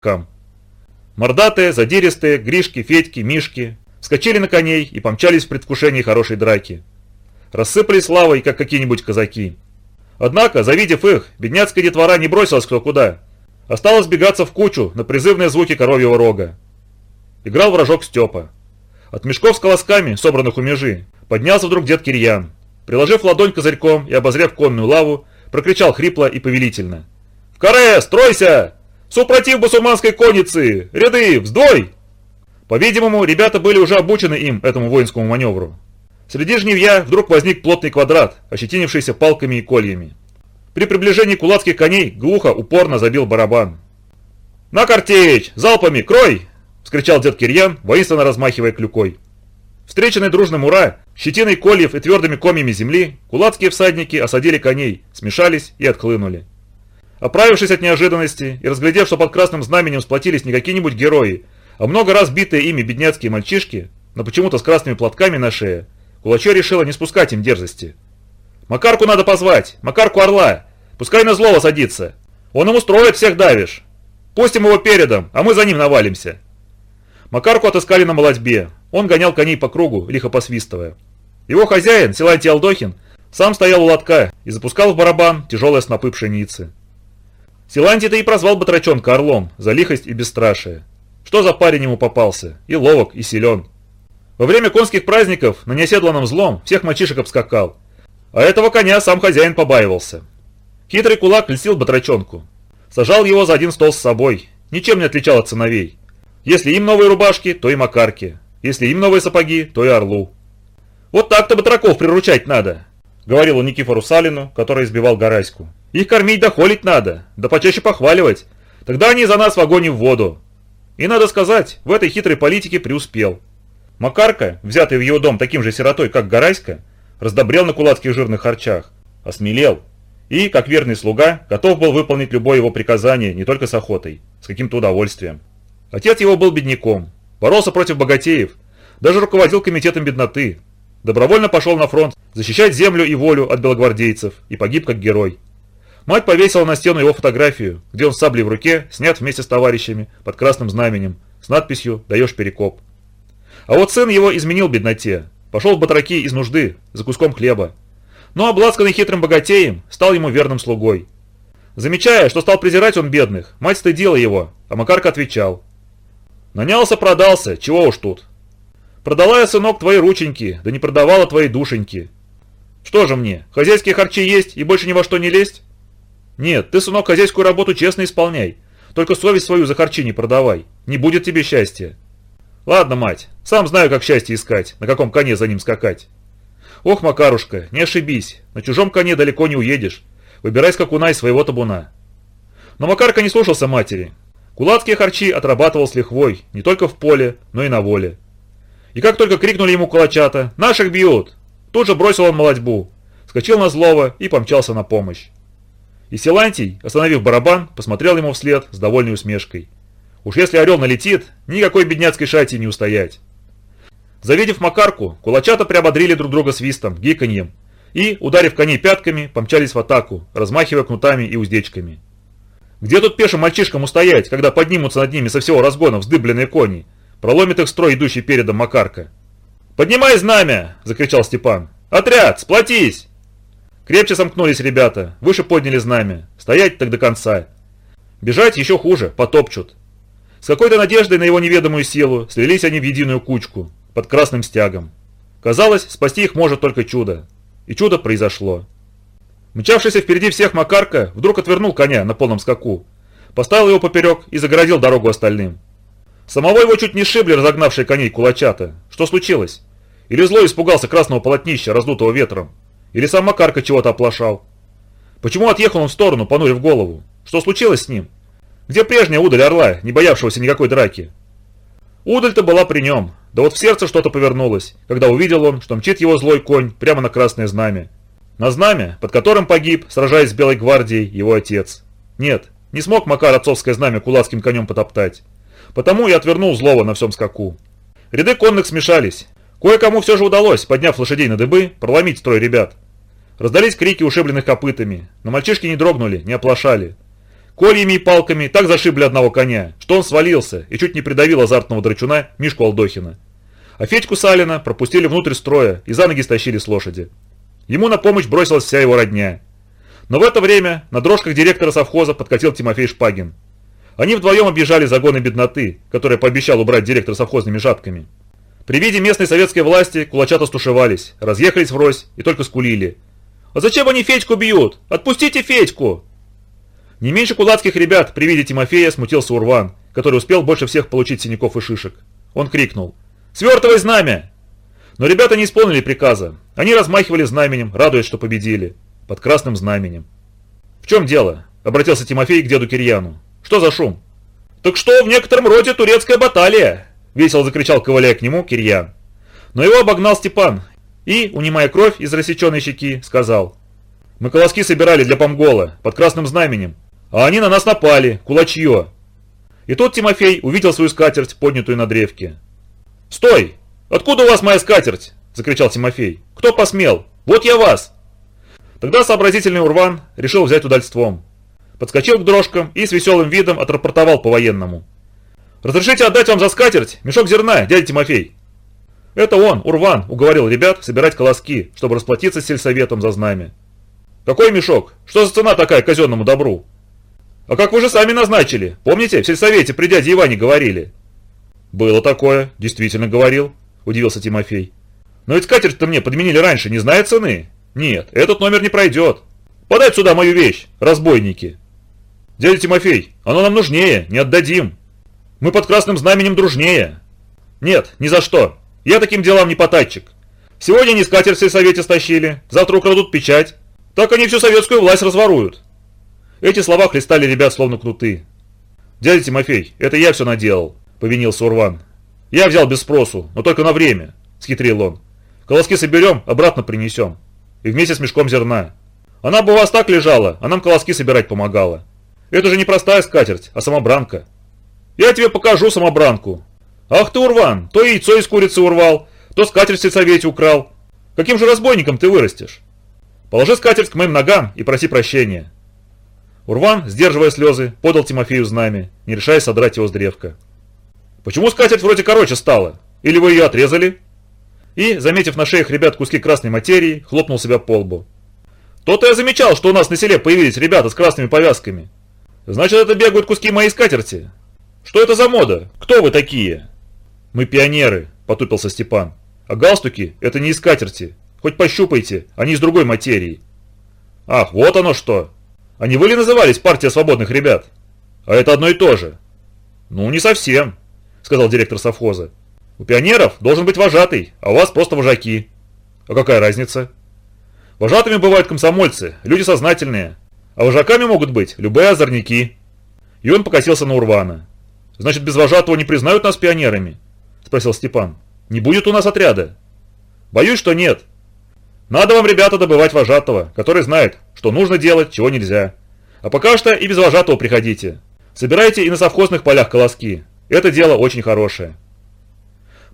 кам. Мордатые, задиристые, Гришки, Федьки, Мишки вскочили на коней и помчались в предвкушении хорошей драки. Рассыпались лавой, как какие-нибудь казаки. Однако, завидев их, бедняцкая детвора не бросилась кто куда. Осталось бегаться в кучу на призывные звуки коровьего рога. Играл вражок Степа. От мешков с колосками, собранных у межи, поднялся вдруг дед Кирьян. Приложив ладонь козырьком и обозрев конную лаву, прокричал хрипло и повелительно. «В каре! Стройся! Супротив басурманской конницы! Ряды! Вздой!» По-видимому, ребята были уже обучены им, этому воинскому маневру. Среди жнивья вдруг возник плотный квадрат, ощетинившийся палками и кольями. При приближении кулацких коней глухо, упорно забил барабан. «На картечь! Залпами! Крой!» – вскричал дед Кирьян, воинственно размахивая клюкой. Встреченный дружным «Ура!» щетиной кольев и твердыми комьями земли, кулацкие всадники осадили коней, смешались и отхлынули. Оправившись от неожиданности и разглядев, что под красным знаменем сплотились не какие-нибудь герои, а много раз битые ими бедняцкие мальчишки, но почему-то с красными платками на шее, Кулачо решила не спускать им дерзости. «Макарку надо позвать! Макарку Орла! Пускай на злого садится! Он им устроит, всех давишь! Пустим его передом, а мы за ним навалимся!» Макарку отыскали на молодьбе, он гонял коней по кругу, лихо посвистывая. Его хозяин, Силантий Алдохин, сам стоял у лотка и запускал в барабан тяжелые снопы пшеницы. Силантий-то и прозвал батрачонка орлом за лихость и бесстрашие. Что за парень ему попался? И ловок, и силен. Во время конских праздников на неоседланном злом всех мальчишек обскакал. А этого коня сам хозяин побаивался. Хитрый кулак льстил батрачонку. Сажал его за один стол с собой, ничем не отличал от сыновей. Если им новые рубашки, то и макарки. Если им новые сапоги, то и орлу. «Вот так-то батраков приручать надо», — говорил он Никифору Салину, который избивал Гараську. «Их кормить да холить надо, да почаще похваливать. Тогда они за нас в огонь и в воду». И надо сказать, в этой хитрой политике преуспел. Макарка, взятый в его дом таким же сиротой, как Гараська, раздобрел на кулацких жирных харчах, осмелел и, как верный слуга, готов был выполнить любое его приказание не только с охотой, с каким-то удовольствием. Отец его был бедняком, боролся против богатеев, даже руководил комитетом бедноты, добровольно пошел на фронт защищать землю и волю от белогвардейцев и погиб как герой. Мать повесила на стену его фотографию, где он с саблей в руке, снят вместе с товарищами под красным знаменем, с надписью «Даешь перекоп». А вот сын его изменил бедноте, пошел в батраки из нужды, за куском хлеба. Но обласканный хитрым богатеем, стал ему верным слугой. Замечая, что стал презирать он бедных, мать стыдила его, а Макарка отвечал. «Нанялся, продался, чего уж тут. Продала я, сынок, твои рученьки, да не продавала твои душеньки. Что же мне, хозяйские харчи есть и больше ни во что не лезть? Нет, ты, сынок, хозяйскую работу честно исполняй, только совесть свою за харчи не продавай, не будет тебе счастья. Ладно, мать, сам знаю, как счастье искать, на каком коне за ним скакать. Ох, Макарушка, не ошибись, на чужом коне далеко не уедешь. Выбирай скакуна из своего табуна. Но Макарка не слушался матери. Кулацкие харчи отрабатывал с лихвой, не только в поле, но и на воле. И как только крикнули ему кулачата «Наших бьют!», тут же бросил он молодьбу, скочил на злого и помчался на помощь. И Силантий, остановив барабан, посмотрел ему вслед с довольной усмешкой. Уж если орел налетит, никакой бедняцкой шати не устоять. Завидев Макарку, кулачата приободрили друг друга свистом, гиканьем и, ударив коней пятками, помчались в атаку, размахивая кнутами и уздечками. Где тут пешим мальчишкам устоять, когда поднимутся над ними со всего разгона вздыбленные кони, проломит их строй, идущий передом Макарка? «Поднимай знамя!» – закричал Степан. «Отряд, сплотись!» Крепче сомкнулись ребята, выше подняли знамя. Стоять так до конца. Бежать еще хуже, потопчут. С какой-то надеждой на его неведомую силу слились они в единую кучку, под красным стягом. Казалось, спасти их может только чудо. И чудо произошло. Мчавшийся впереди всех Макарка вдруг отвернул коня на полном скаку, поставил его поперек и загородил дорогу остальным. Самого его чуть не шибли разогнавшие коней кулачата. Что случилось? Или злой испугался красного полотнища, раздутого ветром? Или сам Макарка чего-то оплошал? Почему отъехал он в сторону, понурив голову? Что случилось с ним? Где прежняя удаль орла, не боявшегося никакой драки? Удаль-то была при нем, да вот в сердце что-то повернулось, когда увидел он, что мчит его злой конь прямо на красное знамя. На знамя, под которым погиб, сражаясь с Белой гвардией, его отец. Нет, не смог Макар отцовское знамя кулацким конем потоптать. Потому и отвернул злого на всем скаку. Ряды конных смешались. Кое-кому все же удалось, подняв лошадей на дыбы, проломить строй ребят. Раздались крики ушибленных копытами, но мальчишки не дрогнули, не оплошали. Кольями и палками так зашибли одного коня, что он свалился и чуть не придавил азартного драчуна Мишку Алдохина. А Федьку Салина пропустили внутрь строя и за ноги стащили с лошади. Ему на помощь бросилась вся его родня. Но в это время на дрожках директора совхоза подкатил Тимофей Шпагин. Они вдвоем объезжали загоны бедноты, которые пообещал убрать директор совхозными жабками. При виде местной советской власти кулачата стушевались, разъехались врозь и только скулили. «А зачем они Федьку бьют? Отпустите Федьку!» Не меньше кулацких ребят при виде Тимофея смутился Урван, который успел больше всех получить синяков и шишек. Он крикнул «Свертывай знамя!» Но ребята не исполнили приказа. Они размахивали знаменем, радуясь, что победили. Под красным знаменем. «В чем дело?» – обратился Тимофей к деду Кирьяну. «Что за шум?» «Так что в некотором роде турецкая баталия!» – весело закричал, ковыляя к нему, Кирьян. Но его обогнал Степан и, унимая кровь из рассеченной щеки, сказал. «Мы колоски собирали для Помгола, под красным знаменем, а они на нас напали, кулачье. И тут Тимофей увидел свою скатерть, поднятую на древке. «Стой! Откуда у вас моя скатерть?» – закричал Тимофей. «Кто посмел? Вот я вас!» Тогда сообразительный Урван решил взять удальством. Подскочил к дрожкам и с веселым видом отрапортовал по-военному. «Разрешите отдать вам за скатерть мешок зерна, дядя Тимофей?» Это он, Урван, уговорил ребят собирать колоски, чтобы расплатиться с сельсоветом за знамя. «Какой мешок? Что за цена такая казенному добру?» «А как вы же сами назначили? Помните, в сельсовете при дяде Иване говорили?» «Было такое, действительно говорил», – удивился Тимофей. «Но ведь скатерть-то мне подменили раньше, не зная цены?» «Нет, этот номер не пройдет. Подай сюда мою вещь, разбойники!» «Дядя Тимофей, оно нам нужнее, не отдадим. Мы под красным знаменем дружнее». «Нет, ни за что. Я таким делам не потатчик. Сегодня они скатерть в сельсовете стащили, завтра украдут печать. Так они всю советскую власть разворуют. Эти слова хлестали ребят словно кнуты. «Дядя Тимофей, это я все наделал», — повинился Урван. «Я взял без спросу, но только на время», — схитрил он. «Колоски соберем, обратно принесем. И вместе с мешком зерна. Она бы у вас так лежала, а нам колоски собирать помогала. Это же не простая скатерть, а самобранка. Я тебе покажу самобранку. Ах ты, Урван, то яйцо из курицы урвал, то скатерть в сельсовете украл. Каким же разбойником ты вырастешь? Положи скатерть к моим ногам и проси прощения». Урван, сдерживая слезы, подал Тимофею знамя, не решая содрать его с древка. «Почему скатерть вроде короче стала? Или вы ее отрезали?» И, заметив на шеях ребят куски красной материи, хлопнул себя по лбу. «То-то я замечал, что у нас на селе появились ребята с красными повязками. Значит, это бегают куски моей скатерти. Что это за мода? Кто вы такие?» «Мы пионеры», — потупился Степан. «А галстуки — это не из скатерти. Хоть пощупайте, они из другой материи. Ах, вот оно что. А не вы ли назывались партия свободных ребят? А это одно и то же. Ну, не совсем, сказал директор совхоза. У пионеров должен быть вожатый, а у вас просто вожаки. А какая разница? Вожатыми бывают комсомольцы, люди сознательные. А вожаками могут быть любые озорники. И он покосился на Урвана. Значит, без вожатого не признают нас пионерами? Спросил Степан. Не будет у нас отряда? Боюсь, что нет, надо вам, ребята, добывать вожатого, который знает, что нужно делать, чего нельзя. А пока что и без вожатого приходите. Собирайте и на совхозных полях колоски. Это дело очень хорошее.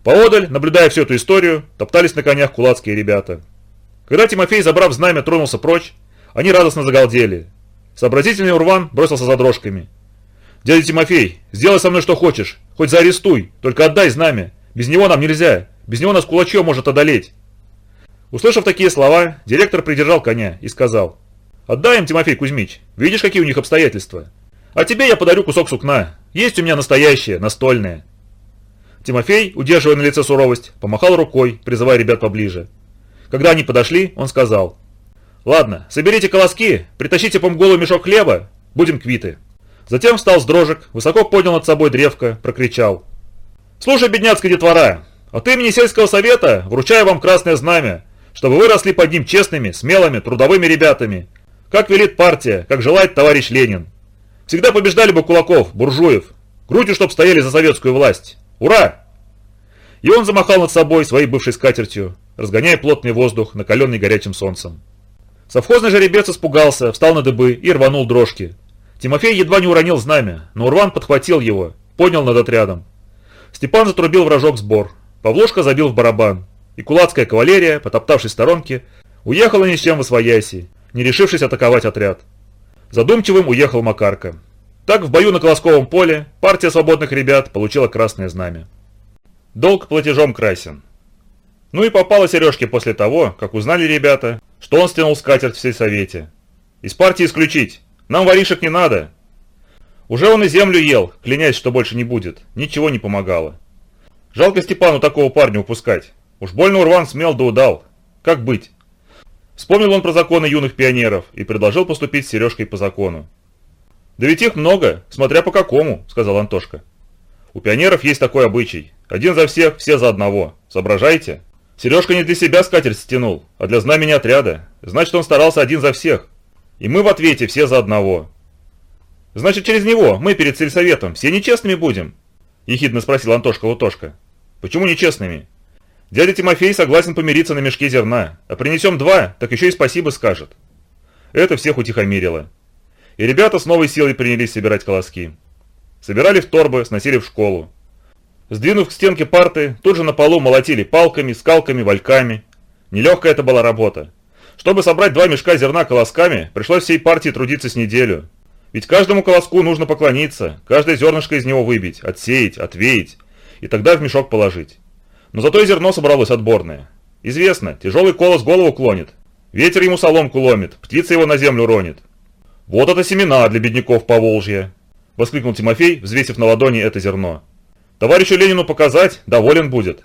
Поодаль, наблюдая всю эту историю, топтались на конях кулацкие ребята. Когда Тимофей, забрав знамя, тронулся прочь, они радостно загалдели. Сообразительный Урван бросился за дрожками. «Дядя Тимофей, сделай со мной что хочешь, хоть заарестуй, только отдай знамя. Без него нам нельзя, без него нас кулачье может одолеть». Услышав такие слова, директор придержал коня и сказал, «Отдай им, Тимофей Кузьмич, видишь, какие у них обстоятельства. А тебе я подарю кусок сукна, есть у меня настоящее, настольное». Тимофей, удерживая на лице суровость, помахал рукой, призывая ребят поближе. Когда они подошли, он сказал, «Ладно, соберите колоски, притащите по мголу мешок хлеба, будем квиты». Затем встал с дрожек, высоко поднял над собой древко, прокричал. «Слушай, бедняцкая детвора, от имени сельского совета вручаю вам красное знамя, чтобы вы росли под ним честными, смелыми, трудовыми ребятами. Как велит партия, как желает товарищ Ленин. Всегда побеждали бы кулаков, буржуев. Грудью, чтоб стояли за советскую власть. Ура!» И он замахал над собой своей бывшей скатертью, разгоняя плотный воздух, накаленный горячим солнцем. Совхозный жеребец испугался, встал на дыбы и рванул дрожки. Тимофей едва не уронил знамя, но Урван подхватил его, поднял над отрядом. Степан затрубил вражок сбор. Павлушка забил в барабан и кулацкая кавалерия, потоптавшись в сторонке, уехала ни с чем в освояси, не решившись атаковать отряд. Задумчивым уехал Макарка. Так в бою на Колосковом поле партия свободных ребят получила красное знамя. Долг платежом красен. Ну и попало Сережке после того, как узнали ребята, что он стянул скатерть в сельсовете. Из партии исключить. Нам воришек не надо. Уже он и землю ел, клянясь, что больше не будет. Ничего не помогало. Жалко Степану такого парня упускать. Уж больно Урван смел да удал. Как быть? Вспомнил он про законы юных пионеров и предложил поступить с Сережкой по закону. «Да ведь их много, смотря по какому», — сказал Антошка. «У пионеров есть такой обычай. Один за всех, все за одного. Соображаете? Сережка не для себя скатерть стянул, а для знамени отряда. Значит, он старался один за всех. И мы в ответе все за одного. Значит, через него мы перед сельсоветом все нечестными будем?» — ехидно спросил Антошка Лутошка. «Почему нечестными? Дядя Тимофей согласен помириться на мешке зерна, а принесем два, так еще и спасибо скажет». Это всех утихомирило. И ребята с новой силой принялись собирать колоски. Собирали в торбы, сносили в школу. Сдвинув к стенке парты, тут же на полу молотили палками, скалками, вальками. Нелегкая это была работа. Чтобы собрать два мешка зерна колосками, пришлось всей партии трудиться с неделю. Ведь каждому колоску нужно поклониться, каждое зернышко из него выбить, отсеять, отвеять, и тогда в мешок положить. Но зато и зерно собралось отборное. Известно, тяжелый колос голову клонит, ветер ему соломку ломит, птица его на землю ронит. «Вот это семена для бедняков по Волжье!» – воскликнул Тимофей, взвесив на ладони это зерно. «Товарищу Ленину показать, доволен будет».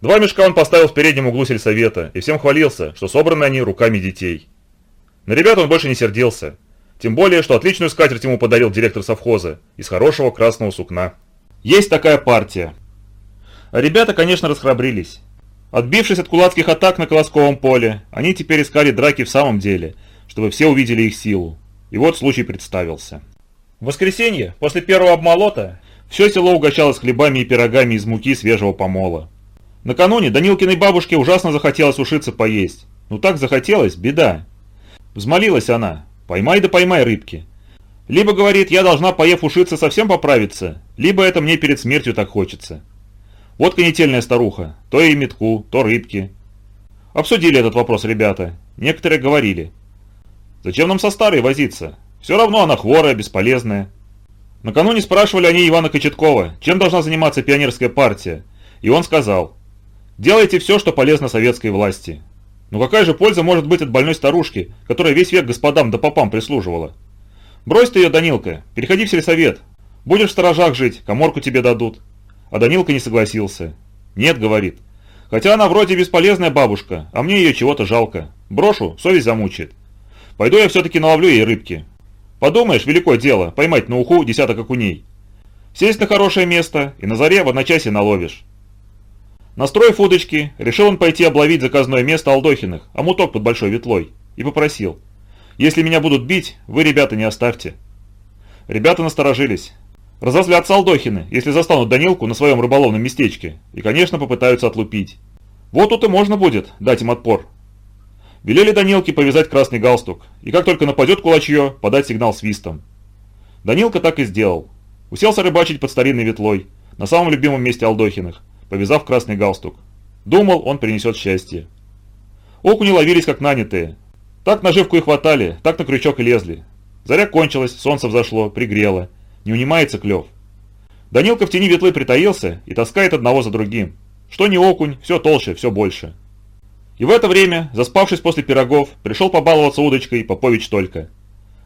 Два мешка он поставил в переднем углу сельсовета и всем хвалился, что собраны они руками детей. На ребят он больше не сердился. Тем более, что отличную скатерть ему подарил директор совхоза из хорошего красного сукна. Есть такая партия. А ребята, конечно, расхрабрились. Отбившись от кулацких атак на Колосковом поле, они теперь искали драки в самом деле, чтобы все увидели их силу. И вот случай представился. В воскресенье, после первого обмолота, все село угощалось хлебами и пирогами из муки свежего помола. Накануне Данилкиной бабушке ужасно захотелось ушиться поесть. Ну так захотелось, беда. Взмолилась она, Поймай да поймай рыбки. Либо, говорит, я должна, поев ушиться, совсем поправиться, либо это мне перед смертью так хочется. Вот конетельная старуха, то и метку, то рыбки. Обсудили этот вопрос ребята, некоторые говорили. Зачем нам со старой возиться? Все равно она хворая, бесполезная. Накануне спрашивали они Ивана Кочеткова, чем должна заниматься пионерская партия, и он сказал, делайте все, что полезно советской власти. Но какая же польза может быть от больной старушки, которая весь век господам да попам прислуживала? Брось ты ее, Данилка, переходи в сельсовет. Будешь в сторожах жить, коморку тебе дадут. А Данилка не согласился. Нет, говорит. Хотя она вроде бесполезная бабушка, а мне ее чего-то жалко. Брошу, совесть замучает. Пойду я все-таки наловлю ей рыбки. Подумаешь, великое дело, поймать на уху десяток окуней. Сесть на хорошее место и на заре в одночасье наловишь. Настроив удочки, решил он пойти обловить заказное место Алдохиных, а муток под большой ветлой, и попросил. «Если меня будут бить, вы, ребята, не оставьте». Ребята насторожились. Разозлятся Алдохины, если застанут Данилку на своем рыболовном местечке, и, конечно, попытаются отлупить. Вот тут и можно будет дать им отпор. Велели Данилке повязать красный галстук, и как только нападет кулачье, подать сигнал свистом. Данилка так и сделал. Уселся рыбачить под старинной ветлой, на самом любимом месте Алдохиных, повязав красный галстук. Думал, он принесет счастье. Окуни ловились как нанятые. Так наживку и хватали, так на крючок и лезли. Заря кончилась, солнце взошло, пригрело. Не унимается клев. Данилка в тени ветлы притаился и таскает одного за другим. Что не окунь, все толще, все больше. И в это время, заспавшись после пирогов, пришел побаловаться удочкой Попович только.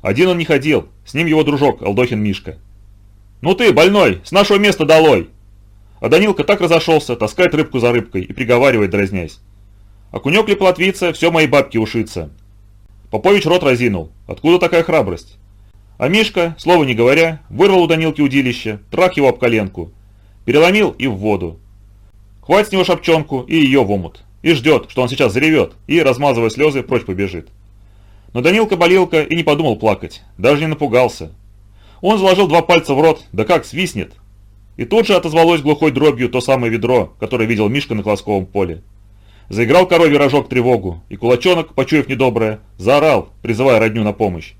Один он не ходил, с ним его дружок Алдохин Мишка. «Ну ты, больной, с нашего места долой!» А Данилка так разошелся, таскает рыбку за рыбкой и приговаривает, дразнясь. «Окунек ли плотвица, все мои бабки ушится». Попович рот разинул. Откуда такая храбрость? А Мишка, слова не говоря, вырвал у Данилки удилище, трах его об коленку. Переломил и в воду. Хватит с него шапчонку и ее в омут. И ждет, что он сейчас заревет, и, размазывая слезы, прочь побежит. Но Данилка болелка и не подумал плакать, даже не напугался. Он заложил два пальца в рот, да как свистнет, и тут же отозвалось глухой дробью то самое ведро, которое видел Мишка на Колосковом поле. Заиграл коровий рожок тревогу, и кулачонок, почуяв недоброе, заорал, призывая родню на помощь.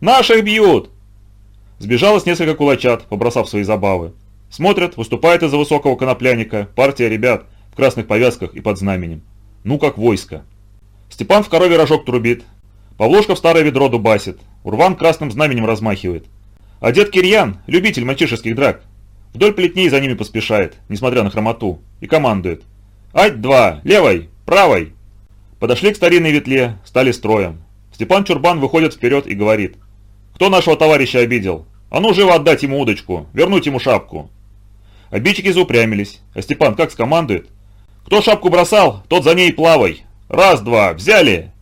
«Наших бьют!» Сбежалось несколько кулачат, побросав свои забавы. Смотрят, выступает из-за высокого конопляника партия ребят в красных повязках и под знаменем. Ну как войско. Степан в корове рожок трубит. Павлушка в старое ведро дубасит. Урван красным знаменем размахивает. А дед Кирьян, любитель мальчишеских драк, вдоль плетней за ними поспешает, несмотря на хромоту, и командует. «Ать-два! Левой! Правой!» Подошли к старинной ветле, стали строем. Степан Чурбан выходит вперед и говорит. «Кто нашего товарища обидел? А ну живо отдать ему удочку, вернуть ему шапку!» Обидчики заупрямились, а Степан как скомандует. «Кто шапку бросал, тот за ней плавай! Раз-два, взяли!»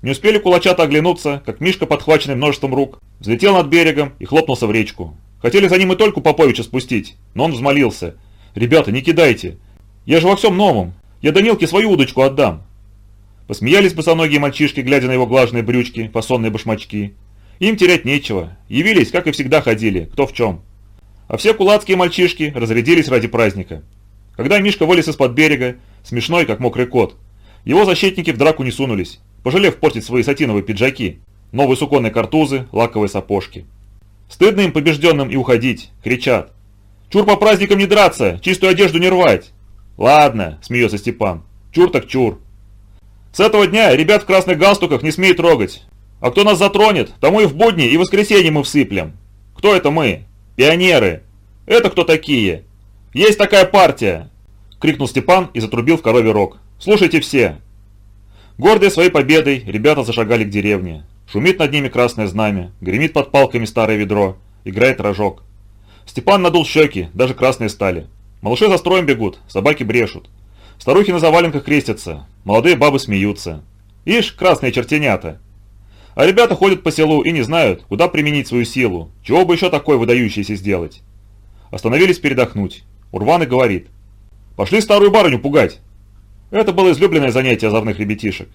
Не успели кулачата оглянуться, как Мишка, подхваченный множеством рук, взлетел над берегом и хлопнулся в речку. Хотели за ним и только Поповича спустить, но он взмолился. «Ребята, не кидайте! Я же во всем новом! Я Данилке свою удочку отдам!» Посмеялись босоногие мальчишки, глядя на его глажные брючки, фасонные башмачки. Им терять нечего. Явились, как и всегда ходили, кто в чем. А все кулацкие мальчишки разрядились ради праздника. Когда Мишка вылез из-под берега, смешной, как мокрый кот, его защитники в драку не сунулись, пожалев портить свои сатиновые пиджаки, новые суконные картузы, лаковые сапожки. Стыдно им побежденным и уходить, кричат. «Чур по праздникам не драться, чистую одежду не рвать!» «Ладно», – смеется Степан, – «чур так чур». С этого дня ребят в красных галстуках не смеет трогать. А кто нас затронет, тому и в будни, и в воскресенье мы всыплем. Кто это мы? Пионеры. Это кто такие? Есть такая партия!» – крикнул Степан и затрубил в корове рог. «Слушайте все!» Гордые своей победой, ребята зашагали к деревне. Шумит над ними красное знамя, гремит под палками старое ведро, играет рожок. Степан надул щеки, даже красные стали. Малыши за строем бегут, собаки брешут. Старухи на заваленках крестятся, молодые бабы смеются. Ишь, красные чертенята. А ребята ходят по селу и не знают, куда применить свою силу, чего бы еще такое выдающееся сделать. Остановились передохнуть. Урван и говорит. Пошли старую барыню пугать. Это было излюбленное занятие озорных ребятишек.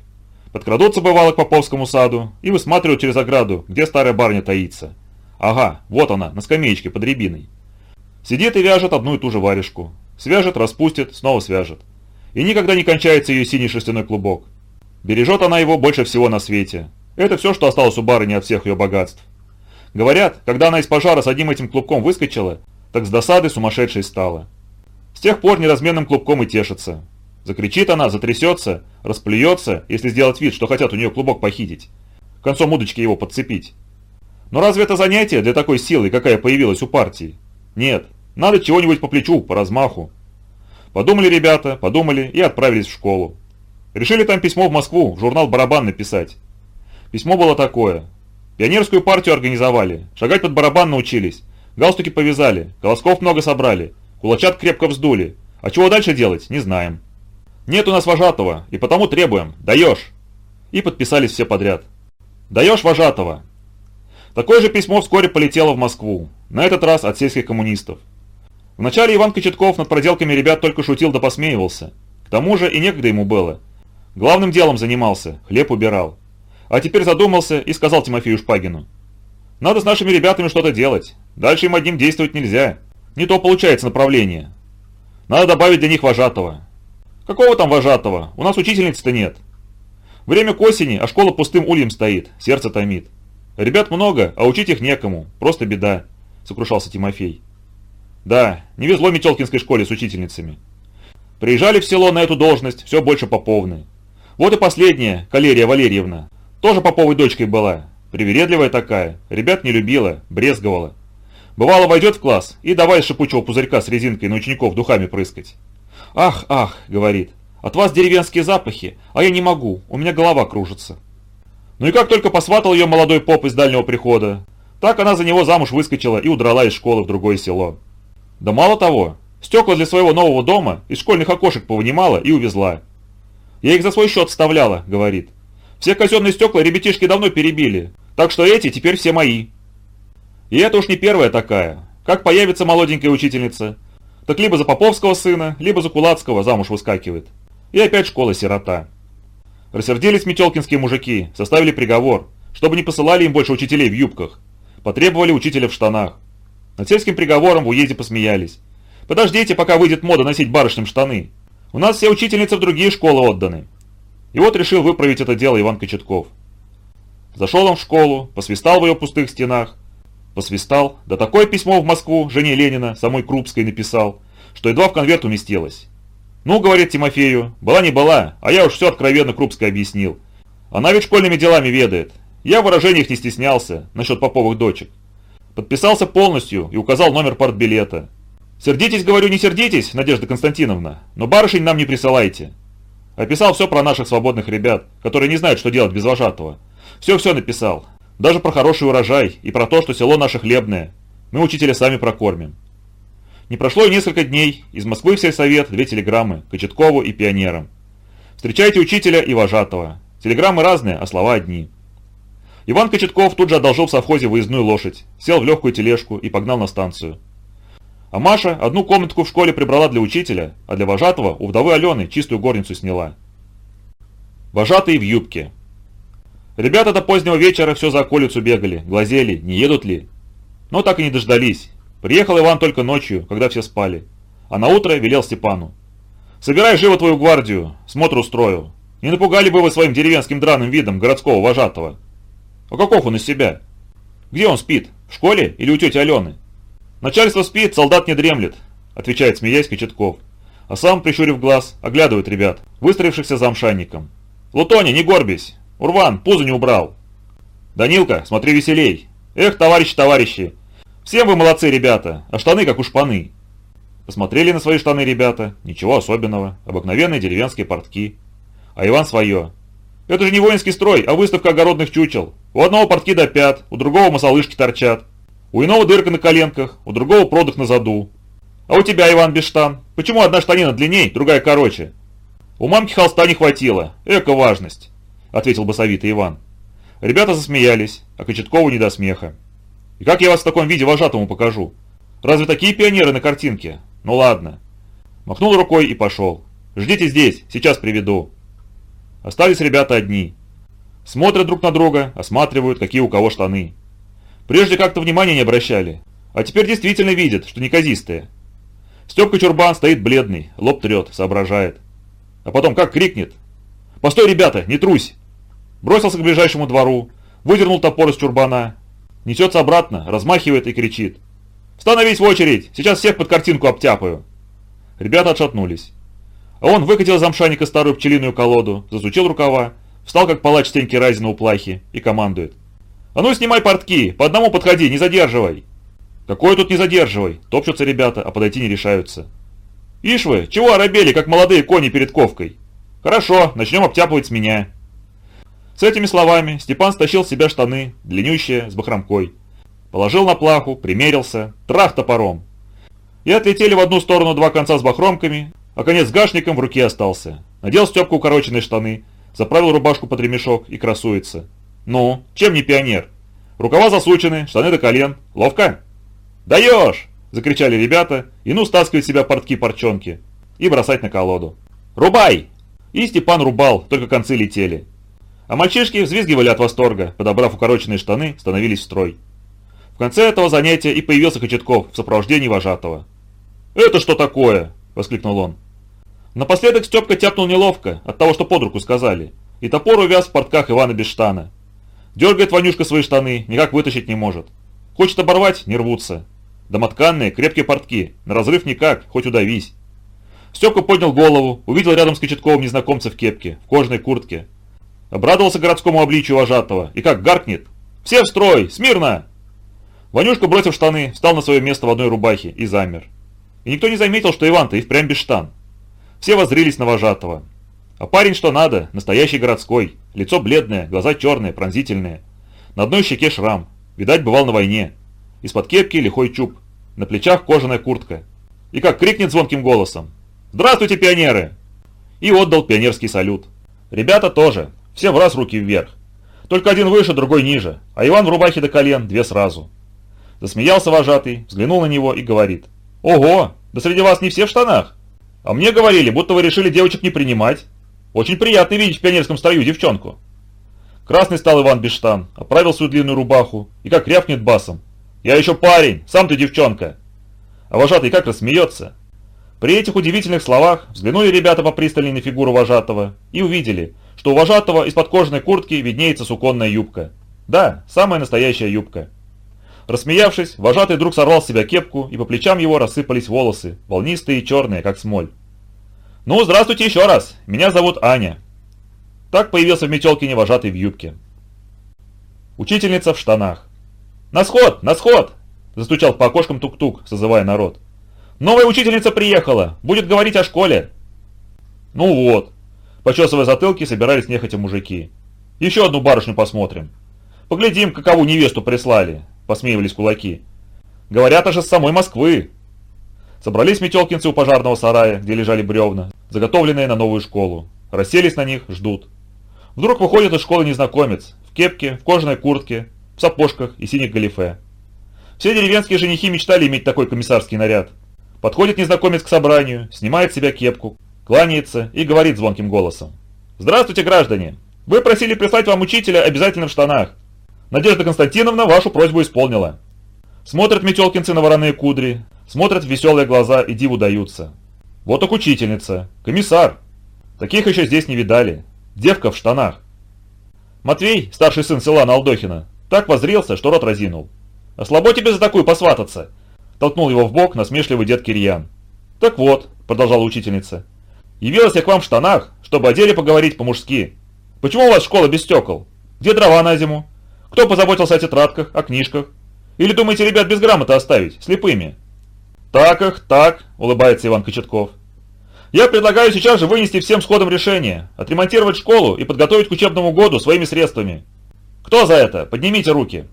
Подкрадутся бывало к Поповскому саду и высматривают через ограду, где старая барыня таится. Ага, вот она, на скамеечке под рябиной. Сидит и вяжет одну и ту же варежку. Свяжет, распустит, снова свяжет. И никогда не кончается ее синий шерстяной клубок. Бережет она его больше всего на свете. Это все, что осталось у барыни от всех ее богатств. Говорят, когда она из пожара с одним этим клубком выскочила, так с досады сумасшедшей стала. С тех пор неразменным клубком и тешится. Закричит она, затрясется, расплюется, если сделать вид, что хотят у нее клубок похитить. Концом удочки его подцепить. Но разве это занятие для такой силы, какая появилась у партии? Нет, надо чего-нибудь по плечу, по размаху. Подумали ребята, подумали и отправились в школу. Решили там письмо в Москву, в журнал «Барабан» написать. Письмо было такое. Пионерскую партию организовали, шагать под барабан научились, галстуки повязали, колосков много собрали, кулачат крепко вздули. А чего дальше делать, не знаем. Нет у нас вожатого, и потому требуем. Даешь!» И подписались все подряд. «Даешь вожатого!» Такое же письмо вскоре полетело в Москву, на этот раз от сельских коммунистов. Вначале Иван Кочетков над проделками ребят только шутил да посмеивался. К тому же и некогда ему было. Главным делом занимался, хлеб убирал. А теперь задумался и сказал Тимофею Шпагину. «Надо с нашими ребятами что-то делать. Дальше им одним действовать нельзя. Не то получается направление. Надо добавить для них вожатого. Какого там вожатого? У нас учительницы-то нет. Время к осени, а школа пустым ульем стоит, сердце томит. Ребят много, а учить их некому, просто беда, сокрушался Тимофей. Да, не везло Метелкинской школе с учительницами. Приезжали в село на эту должность все больше поповны. Вот и последняя, Калерия Валерьевна, тоже поповой дочкой была, привередливая такая, ребят не любила, брезговала. Бывало войдет в класс и давай шипучего пузырька с резинкой на учеников духами прыскать. «Ах, ах», — говорит, — «от вас деревенские запахи, а я не могу, у меня голова кружится». Ну и как только посватал ее молодой поп из дальнего прихода, так она за него замуж выскочила и удрала из школы в другое село. Да мало того, стекла для своего нового дома из школьных окошек повынимала и увезла. «Я их за свой счет вставляла», — говорит. «Все казенные стекла ребятишки давно перебили, так что эти теперь все мои». И это уж не первая такая. Как появится молоденькая учительница, так либо за Поповского сына, либо за Кулацкого замуж выскакивает. И опять школа-сирота. Рассердились метелкинские мужики, составили приговор, чтобы не посылали им больше учителей в юбках. Потребовали учителя в штанах. Над сельским приговором в уезде посмеялись. Подождите, пока выйдет мода носить барышням штаны. У нас все учительницы в другие школы отданы. И вот решил выправить это дело Иван Кочетков. Зашел он в школу, посвистал в ее пустых стенах, Посвистал, да такое письмо в Москву жене Ленина, самой Крупской написал, что едва в конверт уместилось. «Ну, — говорит Тимофею, — была не была, а я уж все откровенно Крупской объяснил. Она ведь школьными делами ведает. Я в выражениях не стеснялся насчет поповых дочек. Подписался полностью и указал номер партбилета. «Сердитесь, говорю, не сердитесь, Надежда Константиновна, но барышень нам не присылайте». Описал все про наших свободных ребят, которые не знают, что делать без вожатого. Все-все написал. Даже про хороший урожай и про то, что село наше хлебное. Мы учителя сами прокормим. Не прошло и несколько дней, из Москвы в сельсовет две телеграммы, Кочеткову и пионерам. Встречайте учителя и вожатого. Телеграммы разные, а слова одни. Иван Кочетков тут же одолжил в совхозе выездную лошадь, сел в легкую тележку и погнал на станцию. А Маша одну комнатку в школе прибрала для учителя, а для вожатого у вдовы Алены чистую горницу сняла. Вожатый в юбке. Ребята до позднего вечера все за околицу бегали, глазели, не едут ли. Но так и не дождались. Приехал Иван только ночью, когда все спали. А на утро велел Степану. «Собирай живо твою гвардию, смотр устрою. Не напугали бы вы своим деревенским драным видом городского вожатого. А каков он из себя? Где он спит? В школе или у тети Алены?» «Начальство спит, солдат не дремлет», – отвечает, смеясь Кочетков. А сам, прищурив глаз, оглядывает ребят, выстроившихся за амшанником. «Лутоня, не горбись! Урван, пузо не убрал!» «Данилка, смотри веселей! Эх, товарищи, товарищи! Всем вы молодцы, ребята, а штаны как у шпаны!» Посмотрели на свои штаны ребята, ничего особенного, обыкновенные деревенские портки. А Иван свое. «Это же не воинский строй, а выставка огородных чучел. У одного портки до пят, у другого масолышки торчат. У иного дырка на коленках, у другого продых на заду. А у тебя, Иван, без штан? Почему одна штанина длинней, другая короче? У мамки холста не хватило. Эко важность, ответил басовитый Иван. Ребята засмеялись, а Кочеткову не до смеха. И как я вас в таком виде вожатому покажу? Разве такие пионеры на картинке? Ну ладно. Махнул рукой и пошел. Ждите здесь, сейчас приведу. Остались ребята одни. Смотрят друг на друга, осматривают, какие у кого штаны. Прежде как-то внимания не обращали, а теперь действительно видят, что неказистые. Степка Чурбан стоит бледный, лоб трет, соображает. А потом как крикнет. «Постой, ребята, не трусь!» Бросился к ближайшему двору, выдернул топор из чурбана. Несется обратно, размахивает и кричит. «Становись в очередь, сейчас всех под картинку обтяпаю!» Ребята отшатнулись. А он выкатил из амшаника старую пчелиную колоду, засучил рукава, встал как палач Стеньки Разина у плахи и командует. «А ну снимай портки, по одному подходи, не задерживай!» «Какое тут не задерживай?» Топчутся ребята, а подойти не решаются. «Ишь вы, чего оробели, как молодые кони перед ковкой?» «Хорошо, начнем обтяпывать с меня». С этими словами Степан стащил с себя штаны, длиннющие, с бахромкой. Положил на плаху, примерился, трах топором. И отлетели в одну сторону два конца с бахромками, а конец с гашником в руке остался. Надел Степку укороченные штаны, заправил рубашку под ремешок и красуется. «Ну, чем не пионер? Рукава засучены, штаны до колен. Ловко?» «Даешь!» – закричали ребята, и ну стаскивать себя портки-порчонки и бросать на колоду. «Рубай!» И Степан рубал, только концы летели. А мальчишки взвизгивали от восторга, подобрав укороченные штаны, становились в строй. В конце этого занятия и появился Кочетков в сопровождении вожатого. «Это что такое?» – воскликнул он. Напоследок Степка тяпнул неловко от того, что под руку сказали, и топор увяз в портках Ивана Бештана. Дергает Ванюшка свои штаны, никак вытащить не может. Хочет оборвать, не рвутся. Домотканные, крепкие портки, на разрыв никак, хоть удавись. Степка поднял голову, увидел рядом с Кочетковым незнакомца в кепке, в кожаной куртке. Обрадовался городскому обличию вожатого и как гаркнет. «Все в строй! Смирно!» Ванюшка, бросив штаны, встал на свое место в одной рубахе и замер. И никто не заметил, что Иван-то и впрямь без штан. Все воззрились на вожатого. А парень что надо, настоящий городской. Лицо бледное, глаза черные, пронзительные. На одной щеке шрам. Видать, бывал на войне. Из-под кепки лихой чуб. На плечах кожаная куртка. И как крикнет звонким голосом. «Здравствуйте, пионеры!» И отдал пионерский салют. Ребята тоже. Все в раз руки вверх. Только один выше, другой ниже. А Иван в рубахе до колен, две сразу. Засмеялся вожатый, взглянул на него и говорит. «Ого, да среди вас не все в штанах. А мне говорили, будто вы решили девочек не принимать. Очень приятно видеть в пионерском строю девчонку. Красный стал Иван Бештан, оправил свою длинную рубаху и как рявкнет басом. «Я еще парень, сам ты девчонка!» А вожатый как рассмеется. При этих удивительных словах взглянули ребята попристальней на фигуру вожатого и увидели, что у вожатого из-под кожаной куртки виднеется суконная юбка. Да, самая настоящая юбка. Рассмеявшись, вожатый вдруг сорвал с себя кепку, и по плечам его рассыпались волосы, волнистые и черные, как смоль. «Ну, здравствуйте еще раз! Меня зовут Аня!» Так появился в Метелкине вожатый в юбке. Учительница в штанах. «На сход! На сход! Застучал по окошкам тук-тук, созывая народ. «Новая учительница приехала! Будет говорить о школе!» «Ну вот!» Почесывая затылки, собирались нехотя мужики. «Еще одну барышню посмотрим. Поглядим, какову невесту прислали!» Посмеивались кулаки. «Говорят, аж с самой Москвы!» Собрались метелкинцы у пожарного сарая, где лежали бревна, заготовленные на новую школу. Расселись на них, ждут. Вдруг выходит из школы незнакомец, в кепке, в кожаной куртке, в сапожках и синих галифе. Все деревенские женихи мечтали иметь такой комиссарский наряд. Подходит незнакомец к собранию, снимает с себя кепку, кланяется и говорит звонким голосом. «Здравствуйте, граждане! Вы просили прислать вам учителя обязательно в штанах. Надежда Константиновна вашу просьбу исполнила». Смотрят метелкинцы на вороные кудри, смотрят в веселые глаза и диву даются. Вот так учительница, комиссар. Таких еще здесь не видали. Девка в штанах. Матвей, старший сын села Алдохина, так возрелся, что рот разинул. «А слабо тебе за такую посвататься?» Толкнул его в бок насмешливый дед Кирьян. «Так вот», — продолжала учительница, — «явилась я к вам в штанах, чтобы о деле поговорить по-мужски. Почему у вас школа без стекол? Где дрова на зиму? Кто позаботился о тетрадках, о книжках? Или думаете ребят без грамоты оставить, слепыми?» «Так их, так», — улыбается Иван Кочетков. Я предлагаю сейчас же вынести всем сходом решение, отремонтировать школу и подготовить к учебному году своими средствами. Кто за это? Поднимите руки.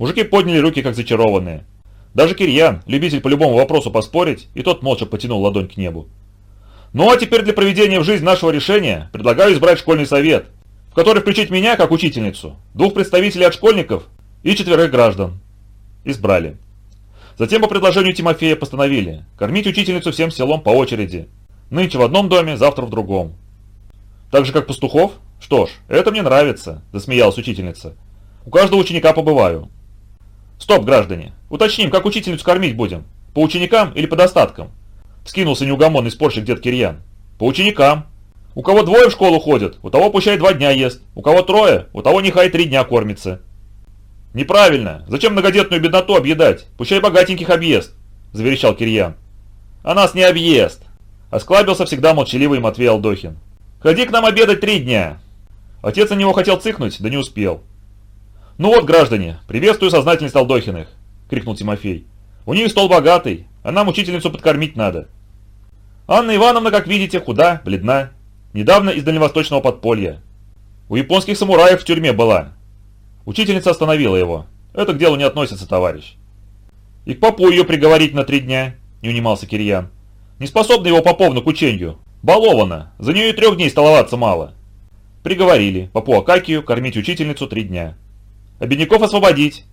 Мужики подняли руки как зачарованные. Даже Кирьян, любитель по любому вопросу поспорить, и тот молча потянул ладонь к небу. Ну а теперь для проведения в жизнь нашего решения предлагаю избрать школьный совет, в который включить меня как учительницу, двух представителей от школьников и четверых граждан. Избрали. Затем по предложению Тимофея постановили кормить учительницу всем селом по очереди, Нынче в одном доме, завтра в другом. Так же, как пастухов? Что ж, это мне нравится, засмеялась учительница. У каждого ученика побываю. Стоп, граждане, уточним, как учительницу кормить будем? По ученикам или по достаткам? Скинулся неугомонный спорщик дед Кирьян. По ученикам. У кого двое в школу ходят, у того пущай два дня ест. У кого трое, у того нехай три дня кормится. Неправильно. Зачем многодетную бедноту объедать? Пущай богатеньких объест, заверещал Кирьян. А нас не объест, Осклабился всегда молчаливый Матвей Алдохин. «Ходи к нам обедать три дня!» Отец на него хотел цыкнуть, да не успел. «Ну вот, граждане, приветствую сознательность Алдохиных!» — крикнул Тимофей. «У них стол богатый, а нам учительницу подкормить надо». Анна Ивановна, как видите, худа, бледна. Недавно из дальневосточного подполья. У японских самураев в тюрьме была. Учительница остановила его. Это к делу не относится, товарищ. И к попу ее приговорить на три дня, не унимался Кирьян. Не способна его поповну к учению. Балована, за нее и трех дней столоваться мало. Приговорили Папу Акакию кормить учительницу три дня. А освободить.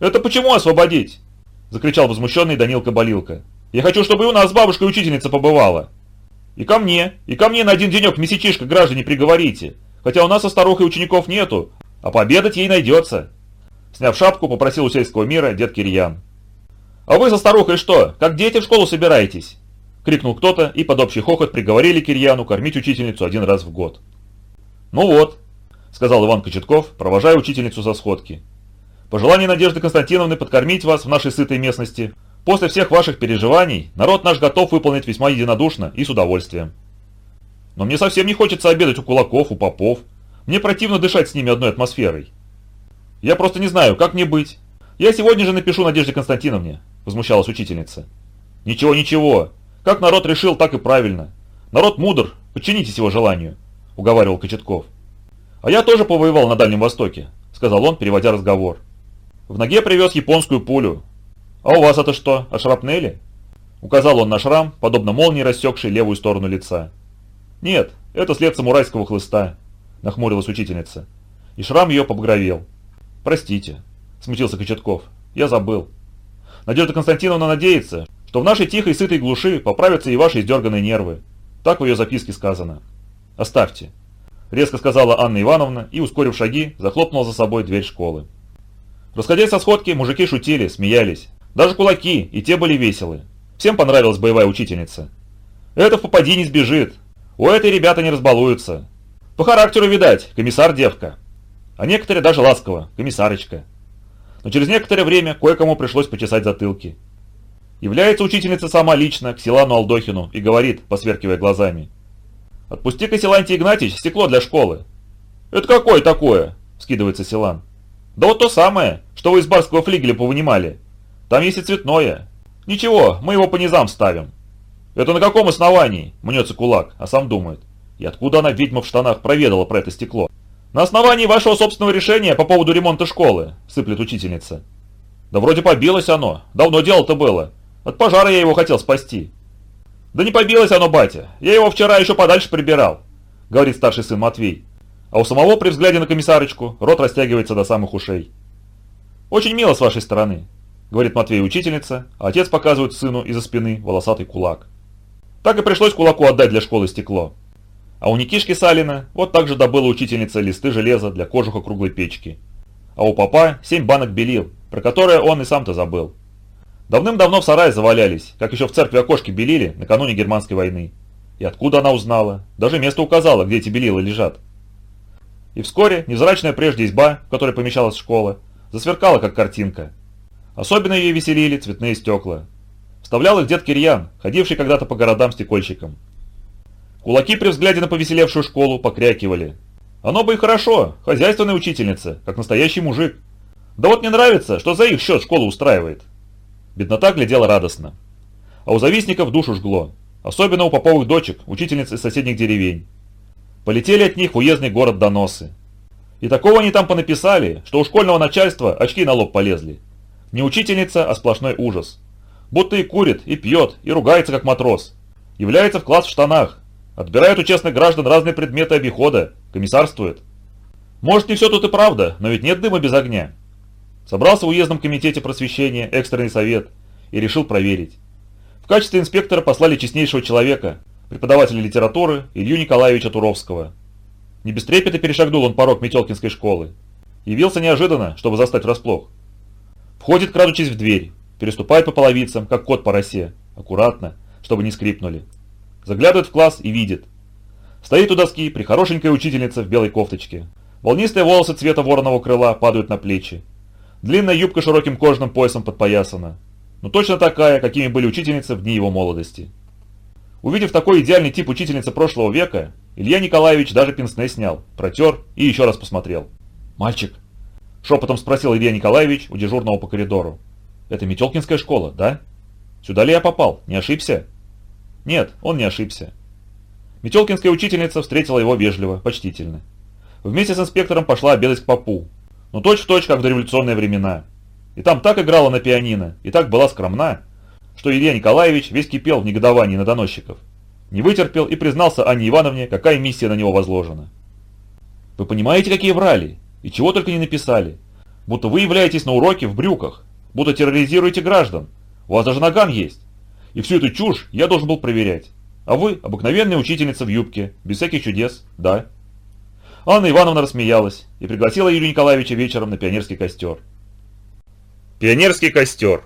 Это почему освободить? Закричал возмущенный Данил Кабалилка. Я хочу, чтобы и у нас бабушка учительница побывала. И ко мне, и ко мне на один денек месячишка, граждане, приговорите. Хотя у нас со старухой учеников нету, а пообедать ей найдется. Сняв шапку, попросил у сельского мира дед Кирьян. А вы со старухой что, как дети в школу собираетесь? — крикнул кто-то, и под общий хохот приговорили Кирьяну кормить учительницу один раз в год. «Ну вот», — сказал Иван Кочетков, провожая учительницу со сходки. «По желанию Надежды Константиновны подкормить вас в нашей сытой местности, после всех ваших переживаний народ наш готов выполнить весьма единодушно и с удовольствием. Но мне совсем не хочется обедать у кулаков, у попов. Мне противно дышать с ними одной атмосферой. Я просто не знаю, как мне быть. Я сегодня же напишу Надежде Константиновне», — возмущалась учительница. «Ничего, ничего. Как народ решил, так и правильно. Народ мудр, подчинитесь его желанию», – уговаривал Кочетков. «А я тоже повоевал на Дальнем Востоке», – сказал он, переводя разговор. «В ноге привез японскую пулю. А у вас это что, от шрапнели?» Указал он на шрам, подобно молнии, рассекшей левую сторону лица. «Нет, это след самурайского хлыста», – нахмурилась учительница. И шрам ее побагровел. «Простите», – смутился Кочетков. «Я забыл. Надежда Константиновна надеется, что в нашей тихой сытой глуши поправятся и ваши издерганные нервы. Так в ее записке сказано. Оставьте. Резко сказала Анна Ивановна и, ускорив шаги, захлопнула за собой дверь школы. Расходясь со сходки, мужики шутили, смеялись. Даже кулаки, и те были веселы. Всем понравилась боевая учительница. Это в попади не сбежит. У этой ребята не разбалуются. По характеру, видать, комиссар девка. А некоторые даже ласково, комиссарочка. Но через некоторое время кое-кому пришлось почесать затылки. Является учительница сама лично к Силану Алдохину и говорит, посверкивая глазами. «Отпусти-ка, Силантий Игнатьич, стекло для школы». «Это какое такое?» – скидывается Силан. «Да вот то самое, что вы из барского флигеля повынимали. Там есть и цветное. Ничего, мы его по низам ставим. Это на каком основании? Мнется кулак, а сам думает. И откуда она, ведьма в штанах, проведала про это стекло? На основании вашего собственного решения по поводу ремонта школы, сыплет учительница. Да вроде побилось оно. Давно дело-то было. От пожара я его хотел спасти. Да не побилось оно, батя. Я его вчера еще подальше прибирал, говорит старший сын Матвей. А у самого при взгляде на комиссарочку рот растягивается до самых ушей. Очень мило с вашей стороны, говорит Матвей учительница, а отец показывает сыну из-за спины волосатый кулак. Так и пришлось кулаку отдать для школы стекло. А у Никишки Салина вот так же добыла учительница листы железа для кожуха круглой печки. А у папа семь банок белил, про которое он и сам-то забыл. Давным-давно в сарае завалялись, как еще в церкви окошки белили накануне германской войны. И откуда она узнала? Даже место указала, где эти белила лежат. И вскоре невзрачная прежде изба, в которой помещалась школа, засверкала, как картинка. Особенно ее веселили цветные стекла. Вставлял их дед Кирьян, ходивший когда-то по городам стекольщиком. Кулаки при взгляде на повеселевшую школу покрякивали. Оно бы и хорошо, хозяйственная учительница, как настоящий мужик. Да вот не нравится, что за их счет школу устраивает. Беднота глядела радостно. А у завистников душу жгло. Особенно у поповых дочек, учительниц из соседних деревень. Полетели от них уездный город доносы. И такого они там понаписали, что у школьного начальства очки на лоб полезли. Не учительница, а сплошной ужас. Будто и курит, и пьет, и ругается как матрос. Является в класс в штанах. Отбирает у честных граждан разные предметы обихода. Комиссарствует. Может не все тут и правда, но ведь нет дыма без огня. Собрался в уездном комитете просвещения экстренный совет и решил проверить. В качестве инспектора послали честнейшего человека, преподавателя литературы Илью Николаевича Туровского. Не без трепета перешагнул он порог Метелкинской школы. Явился неожиданно, чтобы застать врасплох. Входит, крадучись в дверь, переступает по половицам, как кот по росе, аккуратно, чтобы не скрипнули. Заглядывает в класс и видит. Стоит у доски прихорошенькая учительница в белой кофточке. Волнистые волосы цвета вороного крыла падают на плечи. Длинная юбка широким кожаным поясом подпоясана. Но точно такая, какими были учительницы в дни его молодости. Увидев такой идеальный тип учительницы прошлого века, Илья Николаевич даже пенсне снял, протер и еще раз посмотрел. «Мальчик?» – шепотом спросил Илья Николаевич у дежурного по коридору. Это Метелкинская школа, да? Сюда ли я попал? Не ошибся? Нет, он не ошибся. Метелкинская учительница встретила его вежливо, почтительно. Вместе с инспектором пошла обедать к попу. Но точь в точь, как в дореволюционные времена. И там так играла на пианино, и так была скромна, что Илья Николаевич весь кипел в негодовании на доносчиков. Не вытерпел и признался Анне Ивановне, какая миссия на него возложена. Вы понимаете, какие врали? И чего только не написали. Будто вы являетесь на уроке в брюках, будто терроризируете граждан. У вас даже наган есть. И всю эту чушь я должен был проверять. А вы обыкновенная учительница в юбке, без всяких чудес, да. Анна Ивановна рассмеялась и пригласила Юрия Николаевича вечером на пионерский костер. Пионерский костер.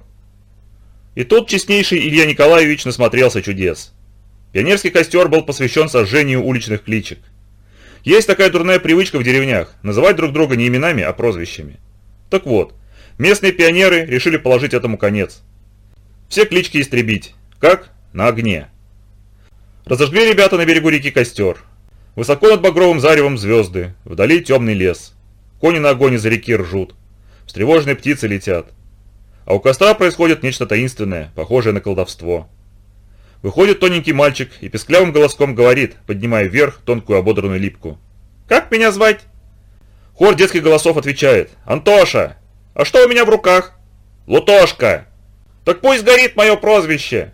И тут честнейший Илья Николаевич насмотрелся чудес. Пионерский костер был посвящен сожжению уличных кличек. Есть такая дурная привычка в деревнях – называть друг друга не именами, а прозвищами. Так вот, Местные пионеры решили положить этому конец. Все клички истребить. Как? На огне. Разожгли ребята на берегу реки костер. Высоко над багровым заревом звезды, вдали темный лес. Кони на огонь из реки ржут. Встревоженные птицы летят. А у костра происходит нечто таинственное, похожее на колдовство. Выходит тоненький мальчик и песклявым голоском говорит, поднимая вверх тонкую ободранную липку. «Как меня звать?» Хор детских голосов отвечает. «Антоша! А что у меня в руках? Лутошка! Так пусть горит мое прозвище!»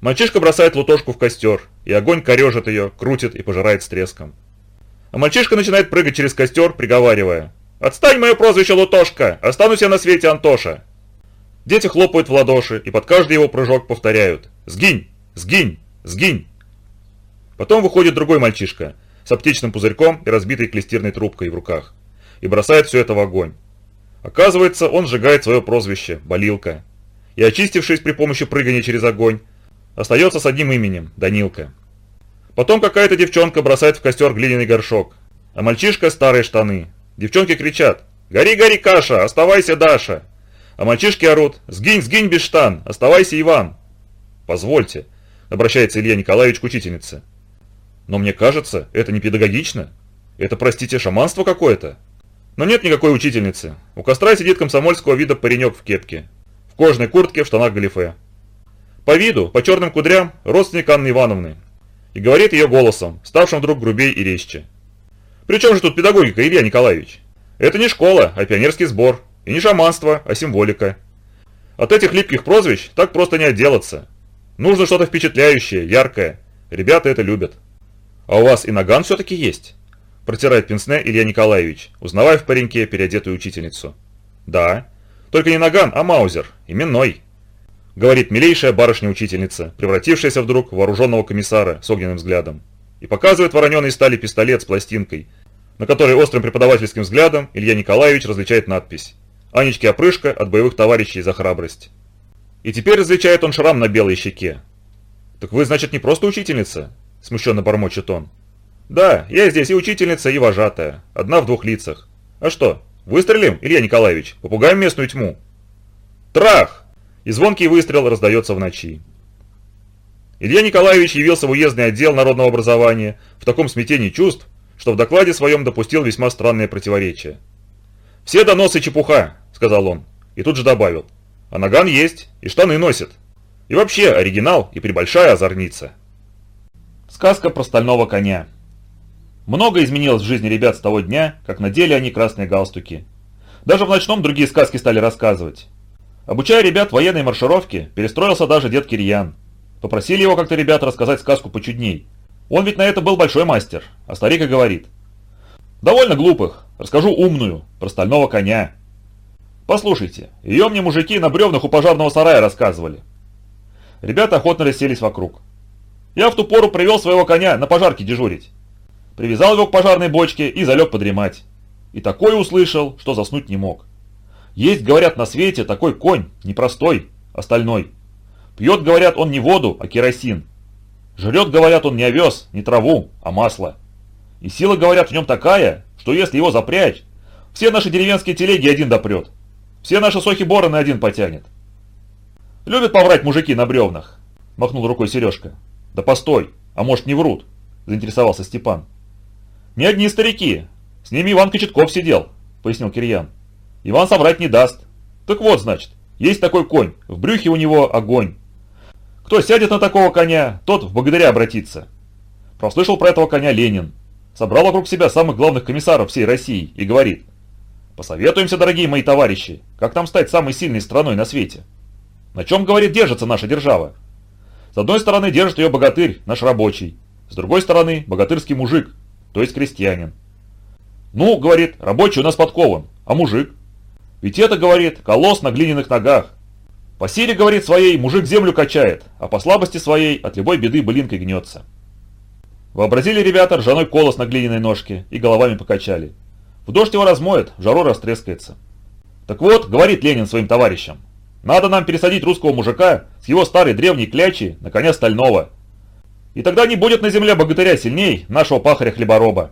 Мальчишка бросает лутошку в костер, и огонь корежит ее, крутит и пожирает с треском. А мальчишка начинает прыгать через костер, приговаривая. «Отстань мое прозвище Лутошка! Останусь я на свете Антоша!» Дети хлопают в ладоши и под каждый его прыжок повторяют. «Сгинь! Сгинь! Сгинь!» Потом выходит другой мальчишка с аптечным пузырьком и разбитой клестирной трубкой в руках и бросает все это в огонь. Оказывается, он сжигает свое прозвище – Болилка. И очистившись при помощи прыгания через огонь, остается с одним именем – Данилка. Потом какая-то девчонка бросает в костер глиняный горшок, а мальчишка – старые штаны. Девчонки кричат «Гори, гори, каша! Оставайся, Даша!» А мальчишки орут «Сгинь, сгинь, без штан! Оставайся, Иван!» «Позвольте», – обращается Илья Николаевич к учительнице. «Но мне кажется, это не педагогично. Это, простите, шаманство какое-то». Но нет никакой учительницы. У костра сидит комсомольского вида паренек в кепке. в кожаной куртке, в штанах галифе. По виду, по черным кудрям, родственник Анны Ивановны. И говорит ее голосом, ставшим вдруг грубее и резче. «При чем же тут педагогика, Илья Николаевич? Это не школа, а пионерский сбор. И не шаманство, а символика. От этих липких прозвищ так просто не отделаться. Нужно что-то впечатляющее, яркое. Ребята это любят. А у вас и наган все-таки есть?» Протирает пенсне Илья Николаевич, узнавая в пареньке переодетую учительницу. «Да. Только не наган, а маузер. Именной». Говорит милейшая барышня-учительница, превратившаяся вдруг в вооруженного комиссара с огненным взглядом. И показывает вороненый стали пистолет с пластинкой, на которой острым преподавательским взглядом Илья Николаевич различает надпись «Анечке опрышка от боевых товарищей за храбрость». И теперь различает он шрам на белой щеке. «Так вы, значит, не просто учительница?» – смущенно бормочет он. «Да, я здесь и учительница, и вожатая. Одна в двух лицах. А что, выстрелим, Илья Николаевич? Попугаем местную тьму?» «Трах!» И звонкий выстрел раздается в ночи. Илья Николаевич явился в уездный отдел народного образования в таком смятении чувств, что в докладе своем допустил весьма странное противоречие. «Все доносы чепуха», — сказал он, и тут же добавил. «А наган есть, и штаны носит. И вообще оригинал и прибольшая озорница». Сказка про стального коня. Много изменилось в жизни ребят с того дня, как надели они красные галстуки. Даже в ночном другие сказки стали рассказывать. Обучая ребят военной маршировке, перестроился даже дед Кирьян. Попросили его как-то ребят рассказать сказку почудней. Он ведь на это был большой мастер, а старик и говорит. «Довольно глупых, расскажу умную, про стального коня». Послушайте, ее мне мужики на бревнах у пожарного сарая рассказывали. Ребята охотно расселись вокруг. Я в ту пору привел своего коня на пожарке дежурить. Привязал его к пожарной бочке и залег подремать. И такое услышал, что заснуть не мог. Есть, говорят, на свете такой конь, не простой, а стальной. Пьет, говорят, он не воду, а керосин. Жрет, говорят, он не овес, не траву, а масло. И сила, говорят, в нем такая, что если его запрячь, все наши деревенские телеги один допрет. Все наши сохи-бороны один потянет. Любят поврать мужики на бревнах, махнул рукой Сережка. Да постой, а может не врут, заинтересовался Степан. «Не одни старики. С ними Иван Кочетков сидел», — пояснил Кирьян. «Иван соврать не даст. Так вот, значит, есть такой конь, в брюхе у него огонь. Кто сядет на такого коня, тот в богатыря обратится». Прослышал про этого коня Ленин. Собрал вокруг себя самых главных комиссаров всей России и говорит. «Посоветуемся, дорогие мои товарищи, как нам стать самой сильной страной на свете. На чем, говорит, держится наша держава? С одной стороны держит ее богатырь, наш рабочий. С другой стороны, богатырский мужик, то есть крестьянин. Ну, говорит, рабочий у нас подкован, а мужик? Ведь это, говорит, колосс на глиняных ногах. По силе, говорит, своей мужик землю качает, а по слабости своей от любой беды былинкой гнется. Вообразили ребята ржаной колос на глиняной ножке и головами покачали. В дождь его размоет, в жару растрескается. Так вот, говорит Ленин своим товарищам, надо нам пересадить русского мужика с его старой древней клячи на коня стального, и тогда не будет на земле богатыря сильней нашего пахаря-хлебороба.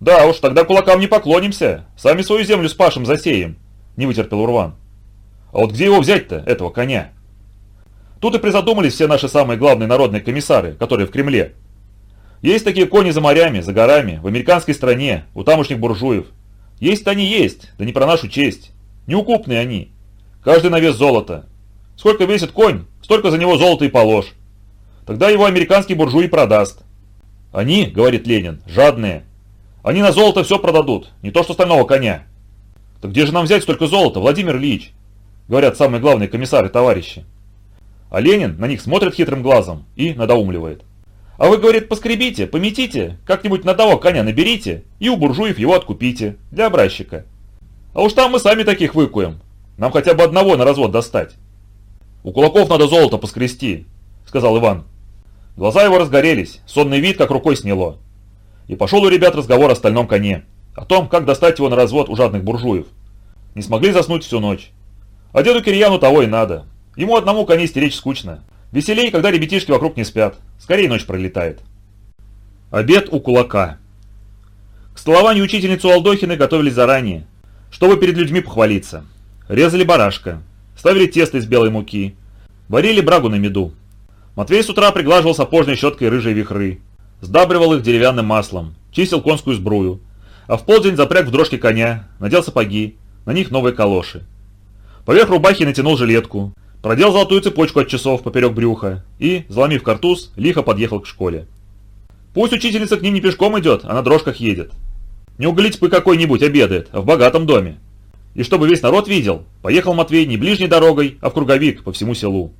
Да уж, тогда кулакам не поклонимся, сами свою землю с пашем засеем, не вытерпел Урван. А вот где его взять-то, этого коня? Тут и призадумались все наши самые главные народные комиссары, которые в Кремле. Есть такие кони за морями, за горами, в американской стране, у тамошних буржуев. Есть они есть, да не про нашу честь. Неукупные они. Каждый на вес золота. Сколько весит конь, столько за него золота и положь. Тогда его американский буржуй продаст. Они, говорит Ленин, жадные. Они на золото все продадут, не то что стального коня. Так где же нам взять столько золота, Владимир Ильич? Говорят самые главные комиссары товарищи. А Ленин на них смотрит хитрым глазом и надоумливает. А вы, говорит, поскребите, пометите, как-нибудь на того коня наберите и у буржуев его откупите, для образчика. А уж там мы сами таких выкуем. Нам хотя бы одного на развод достать. У кулаков надо золото поскрести, сказал Иван. Глаза его разгорелись, сонный вид как рукой сняло. И пошел у ребят разговор о стальном коне, о том, как достать его на развод у жадных буржуев. Не смогли заснуть всю ночь. А деду Кирьяну того и надо. Ему одному коней стеречь скучно. Веселей, когда ребятишки вокруг не спят. Скорее ночь пролетает. Обед у кулака. К столованию учительницу Алдохины готовились заранее, чтобы перед людьми похвалиться. Резали барашка, ставили тесто из белой муки, варили брагу на меду, Матвей с утра приглаживал сапожной щеткой рыжие вихры, сдабривал их деревянным маслом, чистил конскую сбрую, а в полдень запряг в дрожки коня, надел сапоги, на них новые калоши. Поверх рубахи натянул жилетку, продел золотую цепочку от часов поперек брюха и, заломив картуз, лихо подъехал к школе. Пусть учительница к ним не пешком идет, а на дрожках едет. Не у Галицпы какой-нибудь обедает, а в богатом доме. И чтобы весь народ видел, поехал Матвей не ближней дорогой, а в круговик по всему селу.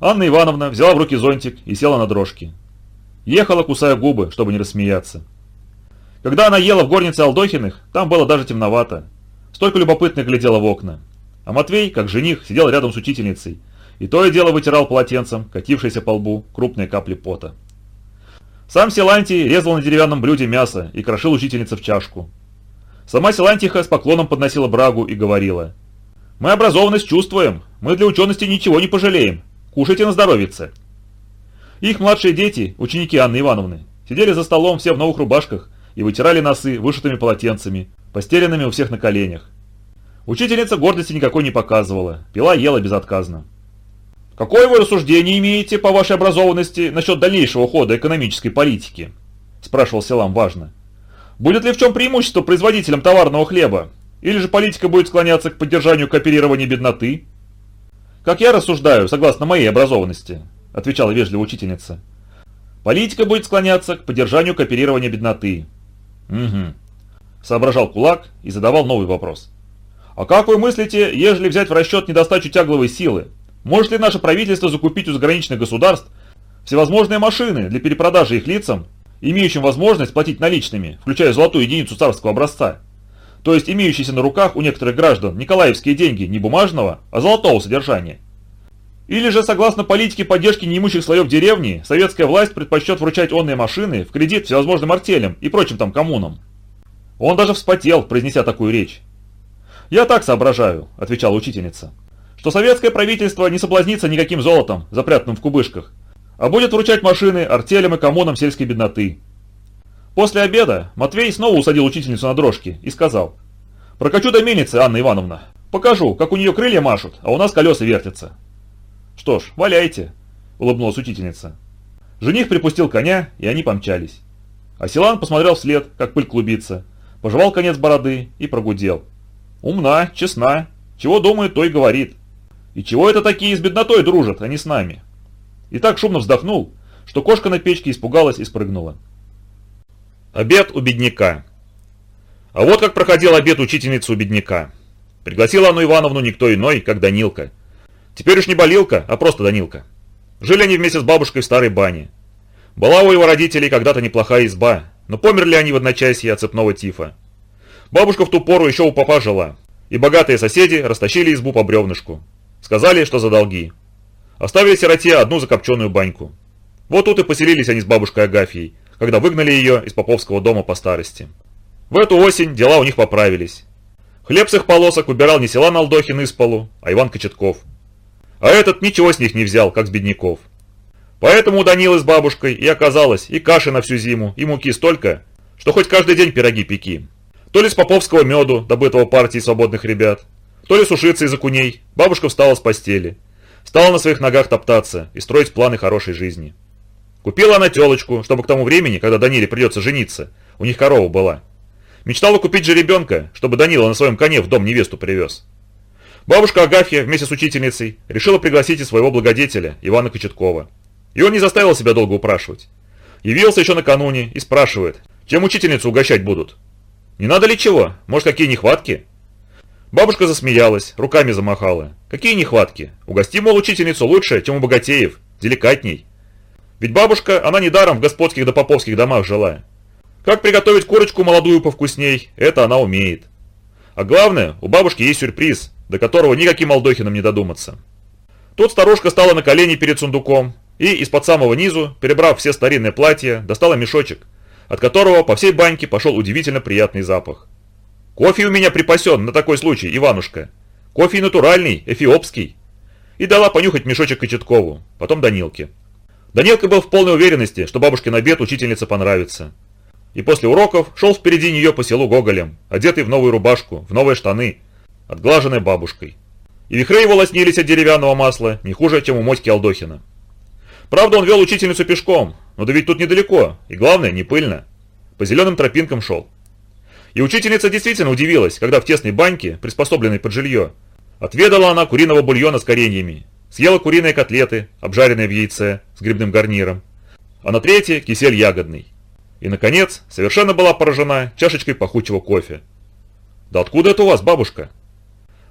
Анна Ивановна взяла в руки зонтик и села на дрожки. Ехала, кусая губы, чтобы не рассмеяться. Когда она ела в горнице Алдохиных, там было даже темновато. Столько любопытных глядело в окна. А Матвей, как жених, сидел рядом с учительницей, и то и дело вытирал полотенцем, катившиеся по лбу, крупные капли пота. Сам Силантий резал на деревянном блюде мясо и крошил учительнице в чашку. Сама Силантиха с поклоном подносила брагу и говорила. «Мы образованность чувствуем, мы для учености ничего не пожалеем. Кушайте на здоровице». Их младшие дети, ученики Анны Ивановны, сидели за столом все в новых рубашках и вытирали носы вышитыми полотенцами, постеленными у всех на коленях. Учительница гордости никакой не показывала, пила ела безотказно. «Какое вы рассуждение имеете по вашей образованности насчет дальнейшего хода экономической политики?» – спрашивал Селам важно. «Будет ли в чем преимущество производителям товарного хлеба? Или же политика будет склоняться к поддержанию кооперирования бедноты?» «Как я рассуждаю, согласно моей образованности», – отвечала вежливо учительница. «Политика будет склоняться к поддержанию кооперирования бедноты». «Угу», – соображал кулак и задавал новый вопрос. «А как вы мыслите, ежели взять в расчет недостачу тягловой силы? Может ли наше правительство закупить у заграничных государств всевозможные машины для перепродажи их лицам, имеющим возможность платить наличными, включая золотую единицу царского образца? То есть имеющиеся на руках у некоторых граждан николаевские деньги не бумажного, а золотого содержания? Или же, согласно политике поддержки неимущих слоев деревни, советская власть предпочтет вручать онные машины в кредит всевозможным артелям и прочим там коммунам? Он даже вспотел, произнеся такую речь. «Я так соображаю», – отвечала учительница, – «что советское правительство не соблазнится никаким золотом, запрятанным в кубышках, а будет вручать машины артелям и коммунам сельской бедноты». После обеда Матвей снова усадил учительницу на дрожки и сказал, «Прокачу до мельницы, Анна Ивановна. Покажу, как у нее крылья машут, а у нас колеса вертятся». «Что ж, валяйте», – улыбнулась учительница. Жених припустил коня, и они помчались. А Силан посмотрел вслед, как пыль клубится, пожевал конец бороды и прогудел. Умна, честна, чего думает, то и говорит. И чего это такие с беднотой дружат, а не с нами? И так шумно вздохнул, что кошка на печке испугалась и спрыгнула. Обед у бедняка. А вот как проходил обед учительницы у бедняка. Пригласила Анну Ивановну никто иной, как Данилка. Теперь уж не болилка, а просто Данилка. Жили они вместе с бабушкой в старой бане. Была у его родителей когда-то неплохая изба, но померли они в одночасье от цепного тифа. Бабушка в ту пору еще у папа жила, и богатые соседи растащили избу по бревнышку. Сказали, что за долги. Оставили сироте одну закопченную баньку. Вот тут и поселились они с бабушкой Агафьей, когда выгнали ее из поповского дома по старости. В эту осень дела у них поправились. Хлеб с их полосок убирал не Селан Алдохин из полу, а Иван Кочетков. А этот ничего с них не взял, как с бедняков. Поэтому у Данилы с бабушкой и оказалось и каши на всю зиму, и муки столько, что хоть каждый день пироги пеки. То ли с поповского меду, добытого партией свободных ребят, то ли сушиться из окуней, бабушка встала с постели. Стала на своих ногах топтаться и строить планы хорошей жизни. Купила она телочку, чтобы к тому времени, когда Даниле придется жениться, у них корова была. Мечтала купить же ребенка, чтобы Данила на своем коне в дом невесту привез. Бабушка Агафья вместе с учительницей решила пригласить и своего благодетеля, Ивана Кочеткова. И он не заставил себя долго упрашивать. Явился еще накануне и спрашивает, чем учительницу угощать будут. Не надо ли чего? Может, какие нехватки?» Бабушка засмеялась, руками замахала. «Какие нехватки? Угости, мол, учительницу лучше, чем у богатеев, деликатней. Ведь бабушка, она недаром в господских да поповских домах жила. Как приготовить курочку молодую повкусней, это она умеет. А главное, у бабушки есть сюрприз, до которого никаким Алдохиным не додуматься. Тут старушка стала на колени перед сундуком и из-под самого низу, перебрав все старинные платья, достала мешочек – от которого по всей баньке пошел удивительно приятный запах. «Кофе у меня припасен на такой случай, Иванушка. Кофе натуральный, эфиопский». И дала понюхать мешочек Кочеткову, потом Данилке. Данилка был в полной уверенности, что бабушкин обед учительнице понравится. И после уроков шел впереди нее по селу Гоголем, одетый в новую рубашку, в новые штаны, отглаженной бабушкой. И вихры его лоснились от деревянного масла, не хуже, чем у Мотьки Алдохина. Правда, он вел учительницу пешком, но да ведь тут недалеко, и главное, не пыльно. По зеленым тропинкам шел. И учительница действительно удивилась, когда в тесной баньке, приспособленной под жилье, Отведала она куриного бульона с кореньями, съела куриные котлеты, обжаренные в яйце, с грибным гарниром, а на третье – кисель ягодный. И, наконец, совершенно была поражена чашечкой пахучего кофе. «Да откуда это у вас, бабушка?»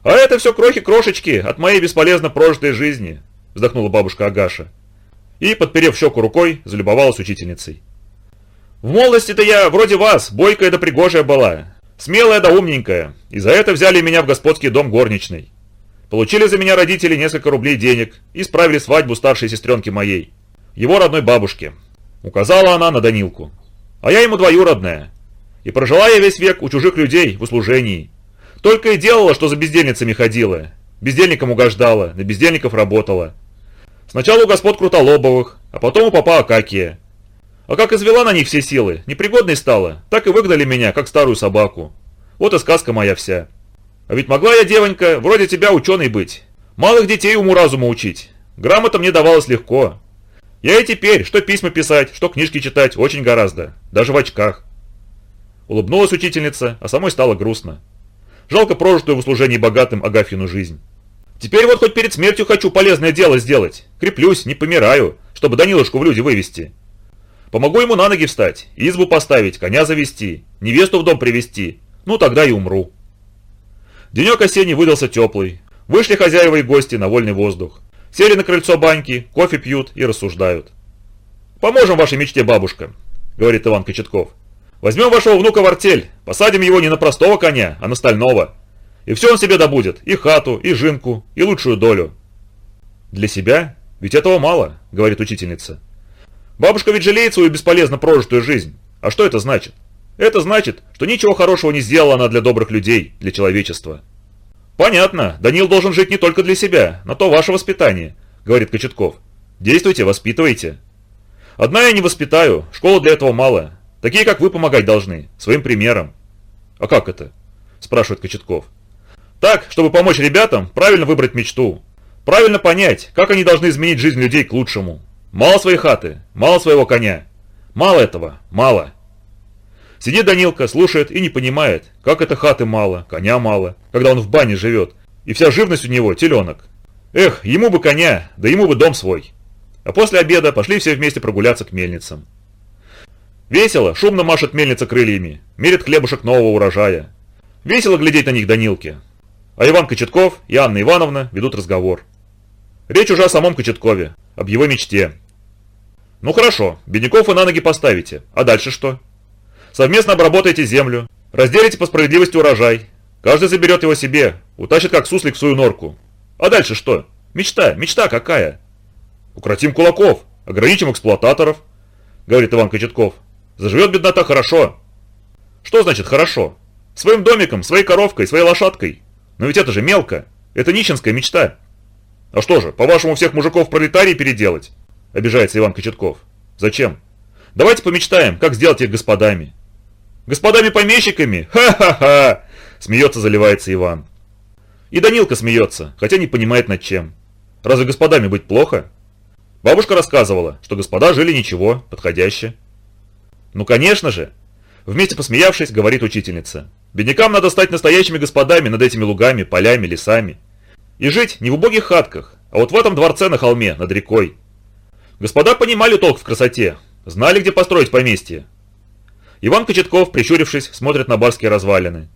«А это все крохи-крошечки от моей бесполезно прожитой жизни», – вздохнула бабушка Агаша. И, подперев щеку рукой, залюбовалась учительницей. «В молодости-то я вроде вас, бойкая да пригожая была, смелая да умненькая, и за это взяли меня в господский дом горничной. Получили за меня родители несколько рублей денег и справили свадьбу старшей сестренки моей, его родной бабушке. Указала она на Данилку. А я ему двоюродная. И прожила я весь век у чужих людей в услужении. Только и делала, что за бездельницами ходила. Бездельникам угождала, на бездельников работала. Сначала у господ Крутолобовых, а потом у папа Акакия. А как извела на них все силы, непригодной стала, так и выгнали меня, как старую собаку. Вот и сказка моя вся. А ведь могла я, девонька, вроде тебя ученый быть. Малых детей уму-разуму учить. Грамота мне давалась легко. Я и теперь, что письма писать, что книжки читать, очень гораздо. Даже в очках. Улыбнулась учительница, а самой стало грустно. Жалко прожитую в услужении богатым Агафьину жизнь. Теперь вот хоть перед смертью хочу полезное дело сделать. Креплюсь, не помираю, чтобы Данилушку в люди вывести. Помогу ему на ноги встать, избу поставить, коня завести, невесту в дом привести. Ну тогда и умру. Денек осенний выдался теплый. Вышли хозяева и гости на вольный воздух. Сели на крыльцо баньки, кофе пьют и рассуждают. «Поможем вашей мечте, бабушка», — говорит Иван Кочетков. «Возьмем вашего внука в артель, посадим его не на простого коня, а на стального. И все он себе добудет, и хату, и жинку, и лучшую долю». «Для себя? Ведь этого мало», — говорит учительница. «Бабушка ведь жалеет свою бесполезно прожитую жизнь. А что это значит? Это значит, что ничего хорошего не сделала она для добрых людей, для человечества. Понятно, Данил должен жить не только для себя, на то ваше воспитание, говорит Кочетков. Действуйте, воспитывайте. Одна я не воспитаю, школы для этого мало. Такие, как вы, помогать должны, своим примером. А как это? Спрашивает Кочетков. Так, чтобы помочь ребятам правильно выбрать мечту. Правильно понять, как они должны изменить жизнь людей к лучшему. Мало своей хаты, мало своего коня. Мало этого, мало. Сидит Данилка, слушает и не понимает, как это хаты мало, коня мало, когда он в бане живет, и вся живность у него теленок. Эх, ему бы коня, да ему бы дом свой. А после обеда пошли все вместе прогуляться к мельницам. Весело, шумно машет мельница крыльями, мерит хлебушек нового урожая. Весело глядеть на них Данилке. А Иван Кочетков и Анна Ивановна ведут разговор. Речь уже о самом Кочеткове, об его мечте. Ну хорошо, бедняков вы на ноги поставите, а дальше что? Совместно обработайте землю, разделите по справедливости урожай. Каждый заберет его себе, утащит как суслик в свою норку. А дальше что? Мечта, мечта какая? Укротим кулаков, ограничим эксплуататоров, говорит Иван Кочетков. Заживет беднота хорошо. Что значит хорошо? Своим домиком, своей коровкой, своей лошадкой. Но ведь это же мелко. Это нищенская мечта. А что же, по-вашему, всех мужиков пролетарий переделать? Обижается Иван Кочетков. Зачем? Давайте помечтаем, как сделать их господами. Господами-помещиками? Ха-ха-ха!» Смеется, заливается Иван. И Данилка смеется, хотя не понимает над чем. Разве господами быть плохо? Бабушка рассказывала, что господа жили ничего, подходяще. Ну конечно же. Вместе посмеявшись, говорит учительница. Беднякам надо стать настоящими господами над этими лугами, полями, лесами. И жить не в убогих хатках, а вот в этом дворце на холме, над рекой. Господа понимали толк в красоте, знали, где построить поместье, Иван Кочетков, прищурившись, смотрит на барские развалины.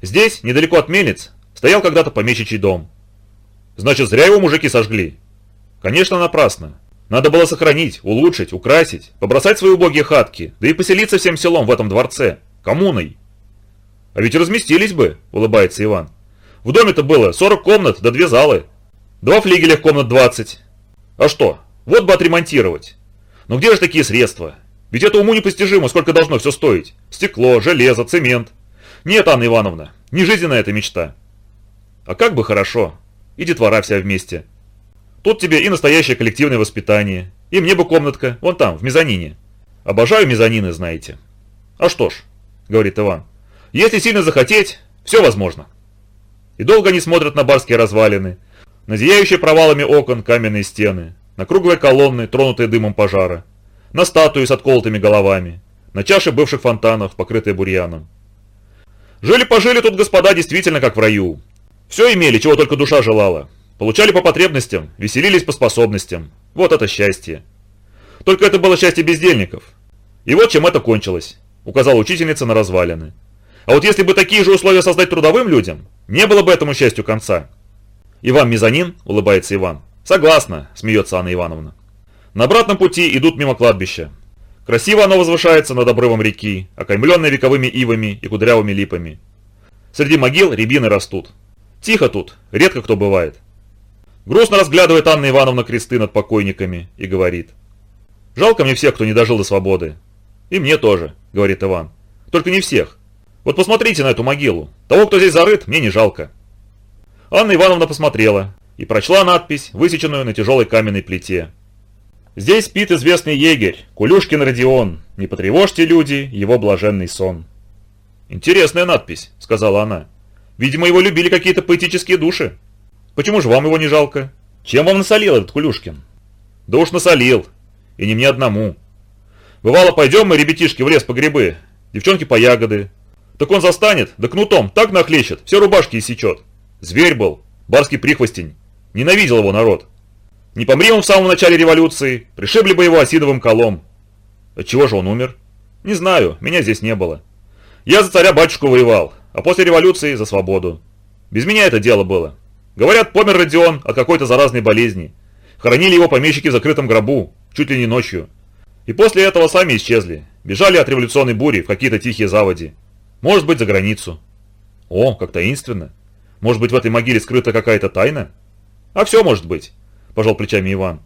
Здесь, недалеко от мельниц, стоял когда-то помещичий дом. Значит, зря его мужики сожгли. Конечно, напрасно. Надо было сохранить, улучшить, украсить, побросать свои убогие хатки, да и поселиться всем селом в этом дворце, коммуной. А ведь разместились бы, улыбается Иван. В доме-то было 40 комнат да две залы. Два флигеля комнат 20. А что, вот бы отремонтировать. Но где же такие средства? Ведь это уму непостижимо, сколько должно все стоить. Стекло, железо, цемент. Нет, Анна Ивановна, не жизненная эта мечта. А как бы хорошо. И детвора вся вместе. Тут тебе и настоящее коллективное воспитание. И мне бы комнатка, вон там, в мезонине. Обожаю мезонины, знаете. А что ж, говорит Иван, если сильно захотеть, все возможно. И долго они смотрят на барские развалины, на зияющие провалами окон каменные стены, на круглые колонны, тронутые дымом пожара на статуи с отколотыми головами, на чаши бывших фонтанов, покрытые бурьяном. Жили-пожили тут господа действительно как в раю. Все имели, чего только душа желала. Получали по потребностям, веселились по способностям. Вот это счастье. Только это было счастье бездельников. И вот чем это кончилось, указала учительница на развалины. А вот если бы такие же условия создать трудовым людям, не было бы этому счастью конца. Иван Мезонин, улыбается Иван. Согласна, смеется Анна Ивановна. На обратном пути идут мимо кладбища. Красиво оно возвышается над обрывом реки, окаймленное вековыми ивами и кудрявыми липами. Среди могил рябины растут. Тихо тут, редко кто бывает. Грустно разглядывает Анна Ивановна кресты над покойниками и говорит. «Жалко мне всех, кто не дожил до свободы». «И мне тоже», — говорит Иван. «Только не всех. Вот посмотрите на эту могилу. Того, кто здесь зарыт, мне не жалко». Анна Ивановна посмотрела и прочла надпись, высеченную на тяжелой каменной плите. Здесь спит известный егерь, Кулюшкин Родион. Не потревожьте, люди, его блаженный сон. «Интересная надпись», — сказала она. «Видимо, его любили какие-то поэтические души. Почему же вам его не жалко? Чем вам насолил этот Кулюшкин?» «Да уж насолил. И не мне одному. Бывало, пойдем мы, ребятишки, в лес по грибы, девчонки по ягоды. Так он застанет, да кнутом так нахлещет, все рубашки иссечет. Зверь был, барский прихвостень. Ненавидел его народ. Не помри он в самом начале революции, пришибли бы его осидовым колом. Отчего же он умер? Не знаю, меня здесь не было. Я за царя-батюшку воевал, а после революции за свободу. Без меня это дело было. Говорят, помер Родион от какой-то заразной болезни. Хоронили его помещики в закрытом гробу, чуть ли не ночью. И после этого сами исчезли. Бежали от революционной бури в какие-то тихие заводи. Может быть, за границу. О, как таинственно. Может быть, в этой могиле скрыта какая-то тайна? А все может быть пожал плечами Иван.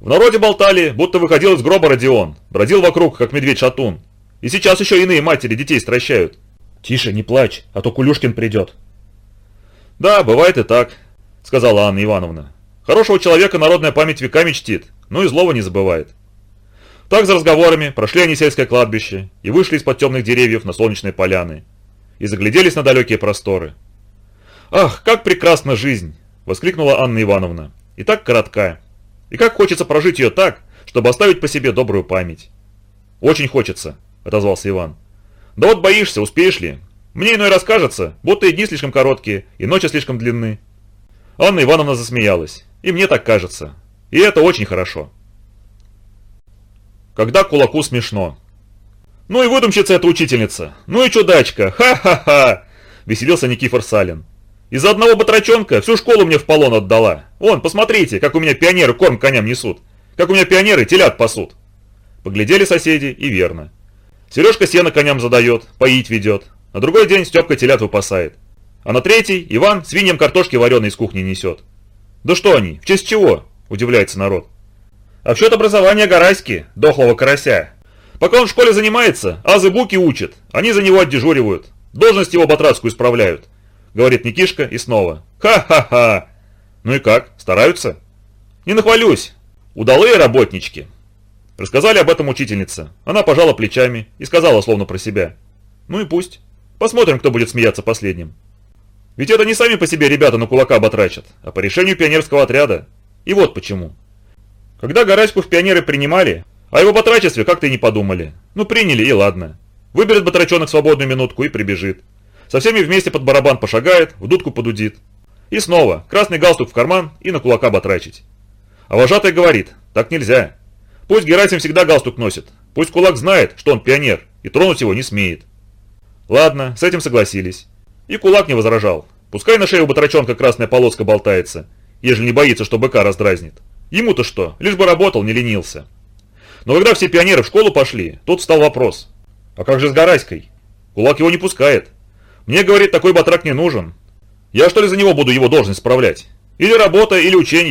В народе болтали, будто выходил из гроба Родион, бродил вокруг, как медведь-шатун. И сейчас еще иные матери детей стращают. Тише, не плачь, а то Кулюшкин придет. Да, бывает и так, сказала Анна Ивановна. Хорошего человека народная память веками чтит, но и злого не забывает. Так за разговорами прошли они сельское кладбище и вышли из-под темных деревьев на солнечные поляны. И загляделись на далекие просторы. «Ах, как прекрасна жизнь!» – воскликнула Анна Ивановна и так коротка. И как хочется прожить ее так, чтобы оставить по себе добрую память. «Очень хочется», — отозвался Иван. «Да вот боишься, успеешь ли? Мне иной расскажется, будто и дни слишком короткие, и ночи слишком длинны». Анна Ивановна засмеялась. «И мне так кажется. И это очень хорошо». Когда кулаку смешно. «Ну и выдумщица эта учительница! Ну и чудачка! Ха-ха-ха!» Веселился Никифор Салин. Из-за одного батрачонка всю школу мне в полон отдала. Вон, посмотрите, как у меня пионеры корм коням несут. Как у меня пионеры телят пасут. Поглядели соседи, и верно. Сережка сено коням задает, поить ведет. На другой день Степка телят выпасает. А на третий Иван свиньям картошки вареной из кухни несет. Да что они, в честь чего? Удивляется народ. В счет образования Гараськи, дохлого карася. Пока он в школе занимается, азы буки учат, они за него отдежуривают. Должность его батрацкую исправляют говорит Никишка и снова. Ха-ха-ха! Ну и как, стараются? Не нахвалюсь. Удалые работнички. Рассказали об этом учительнице. Она пожала плечами и сказала словно про себя. Ну и пусть. Посмотрим, кто будет смеяться последним. Ведь это не сами по себе ребята на кулака батрачат, а по решению пионерского отряда. И вот почему. Когда Гараську в пионеры принимали, о его батрачестве как-то и не подумали. Ну приняли и ладно. Выберет батрачонок свободную минутку и прибежит. Со всеми вместе под барабан пошагает, в дудку подудит. И снова, красный галстук в карман и на кулака батрачить. А вожатый говорит, так нельзя. Пусть Герасим всегда галстук носит, пусть кулак знает, что он пионер, и тронуть его не смеет. Ладно, с этим согласились. И кулак не возражал. Пускай на шее у батрачонка красная полоска болтается, ежели не боится, что быка раздразнит. Ему-то что, лишь бы работал, не ленился. Но когда все пионеры в школу пошли, тут стал вопрос. А как же с Гараськой? Кулак его не пускает. Мне, говорит, такой батрак не нужен. Я что ли за него буду его должность справлять? Или работа, или учение.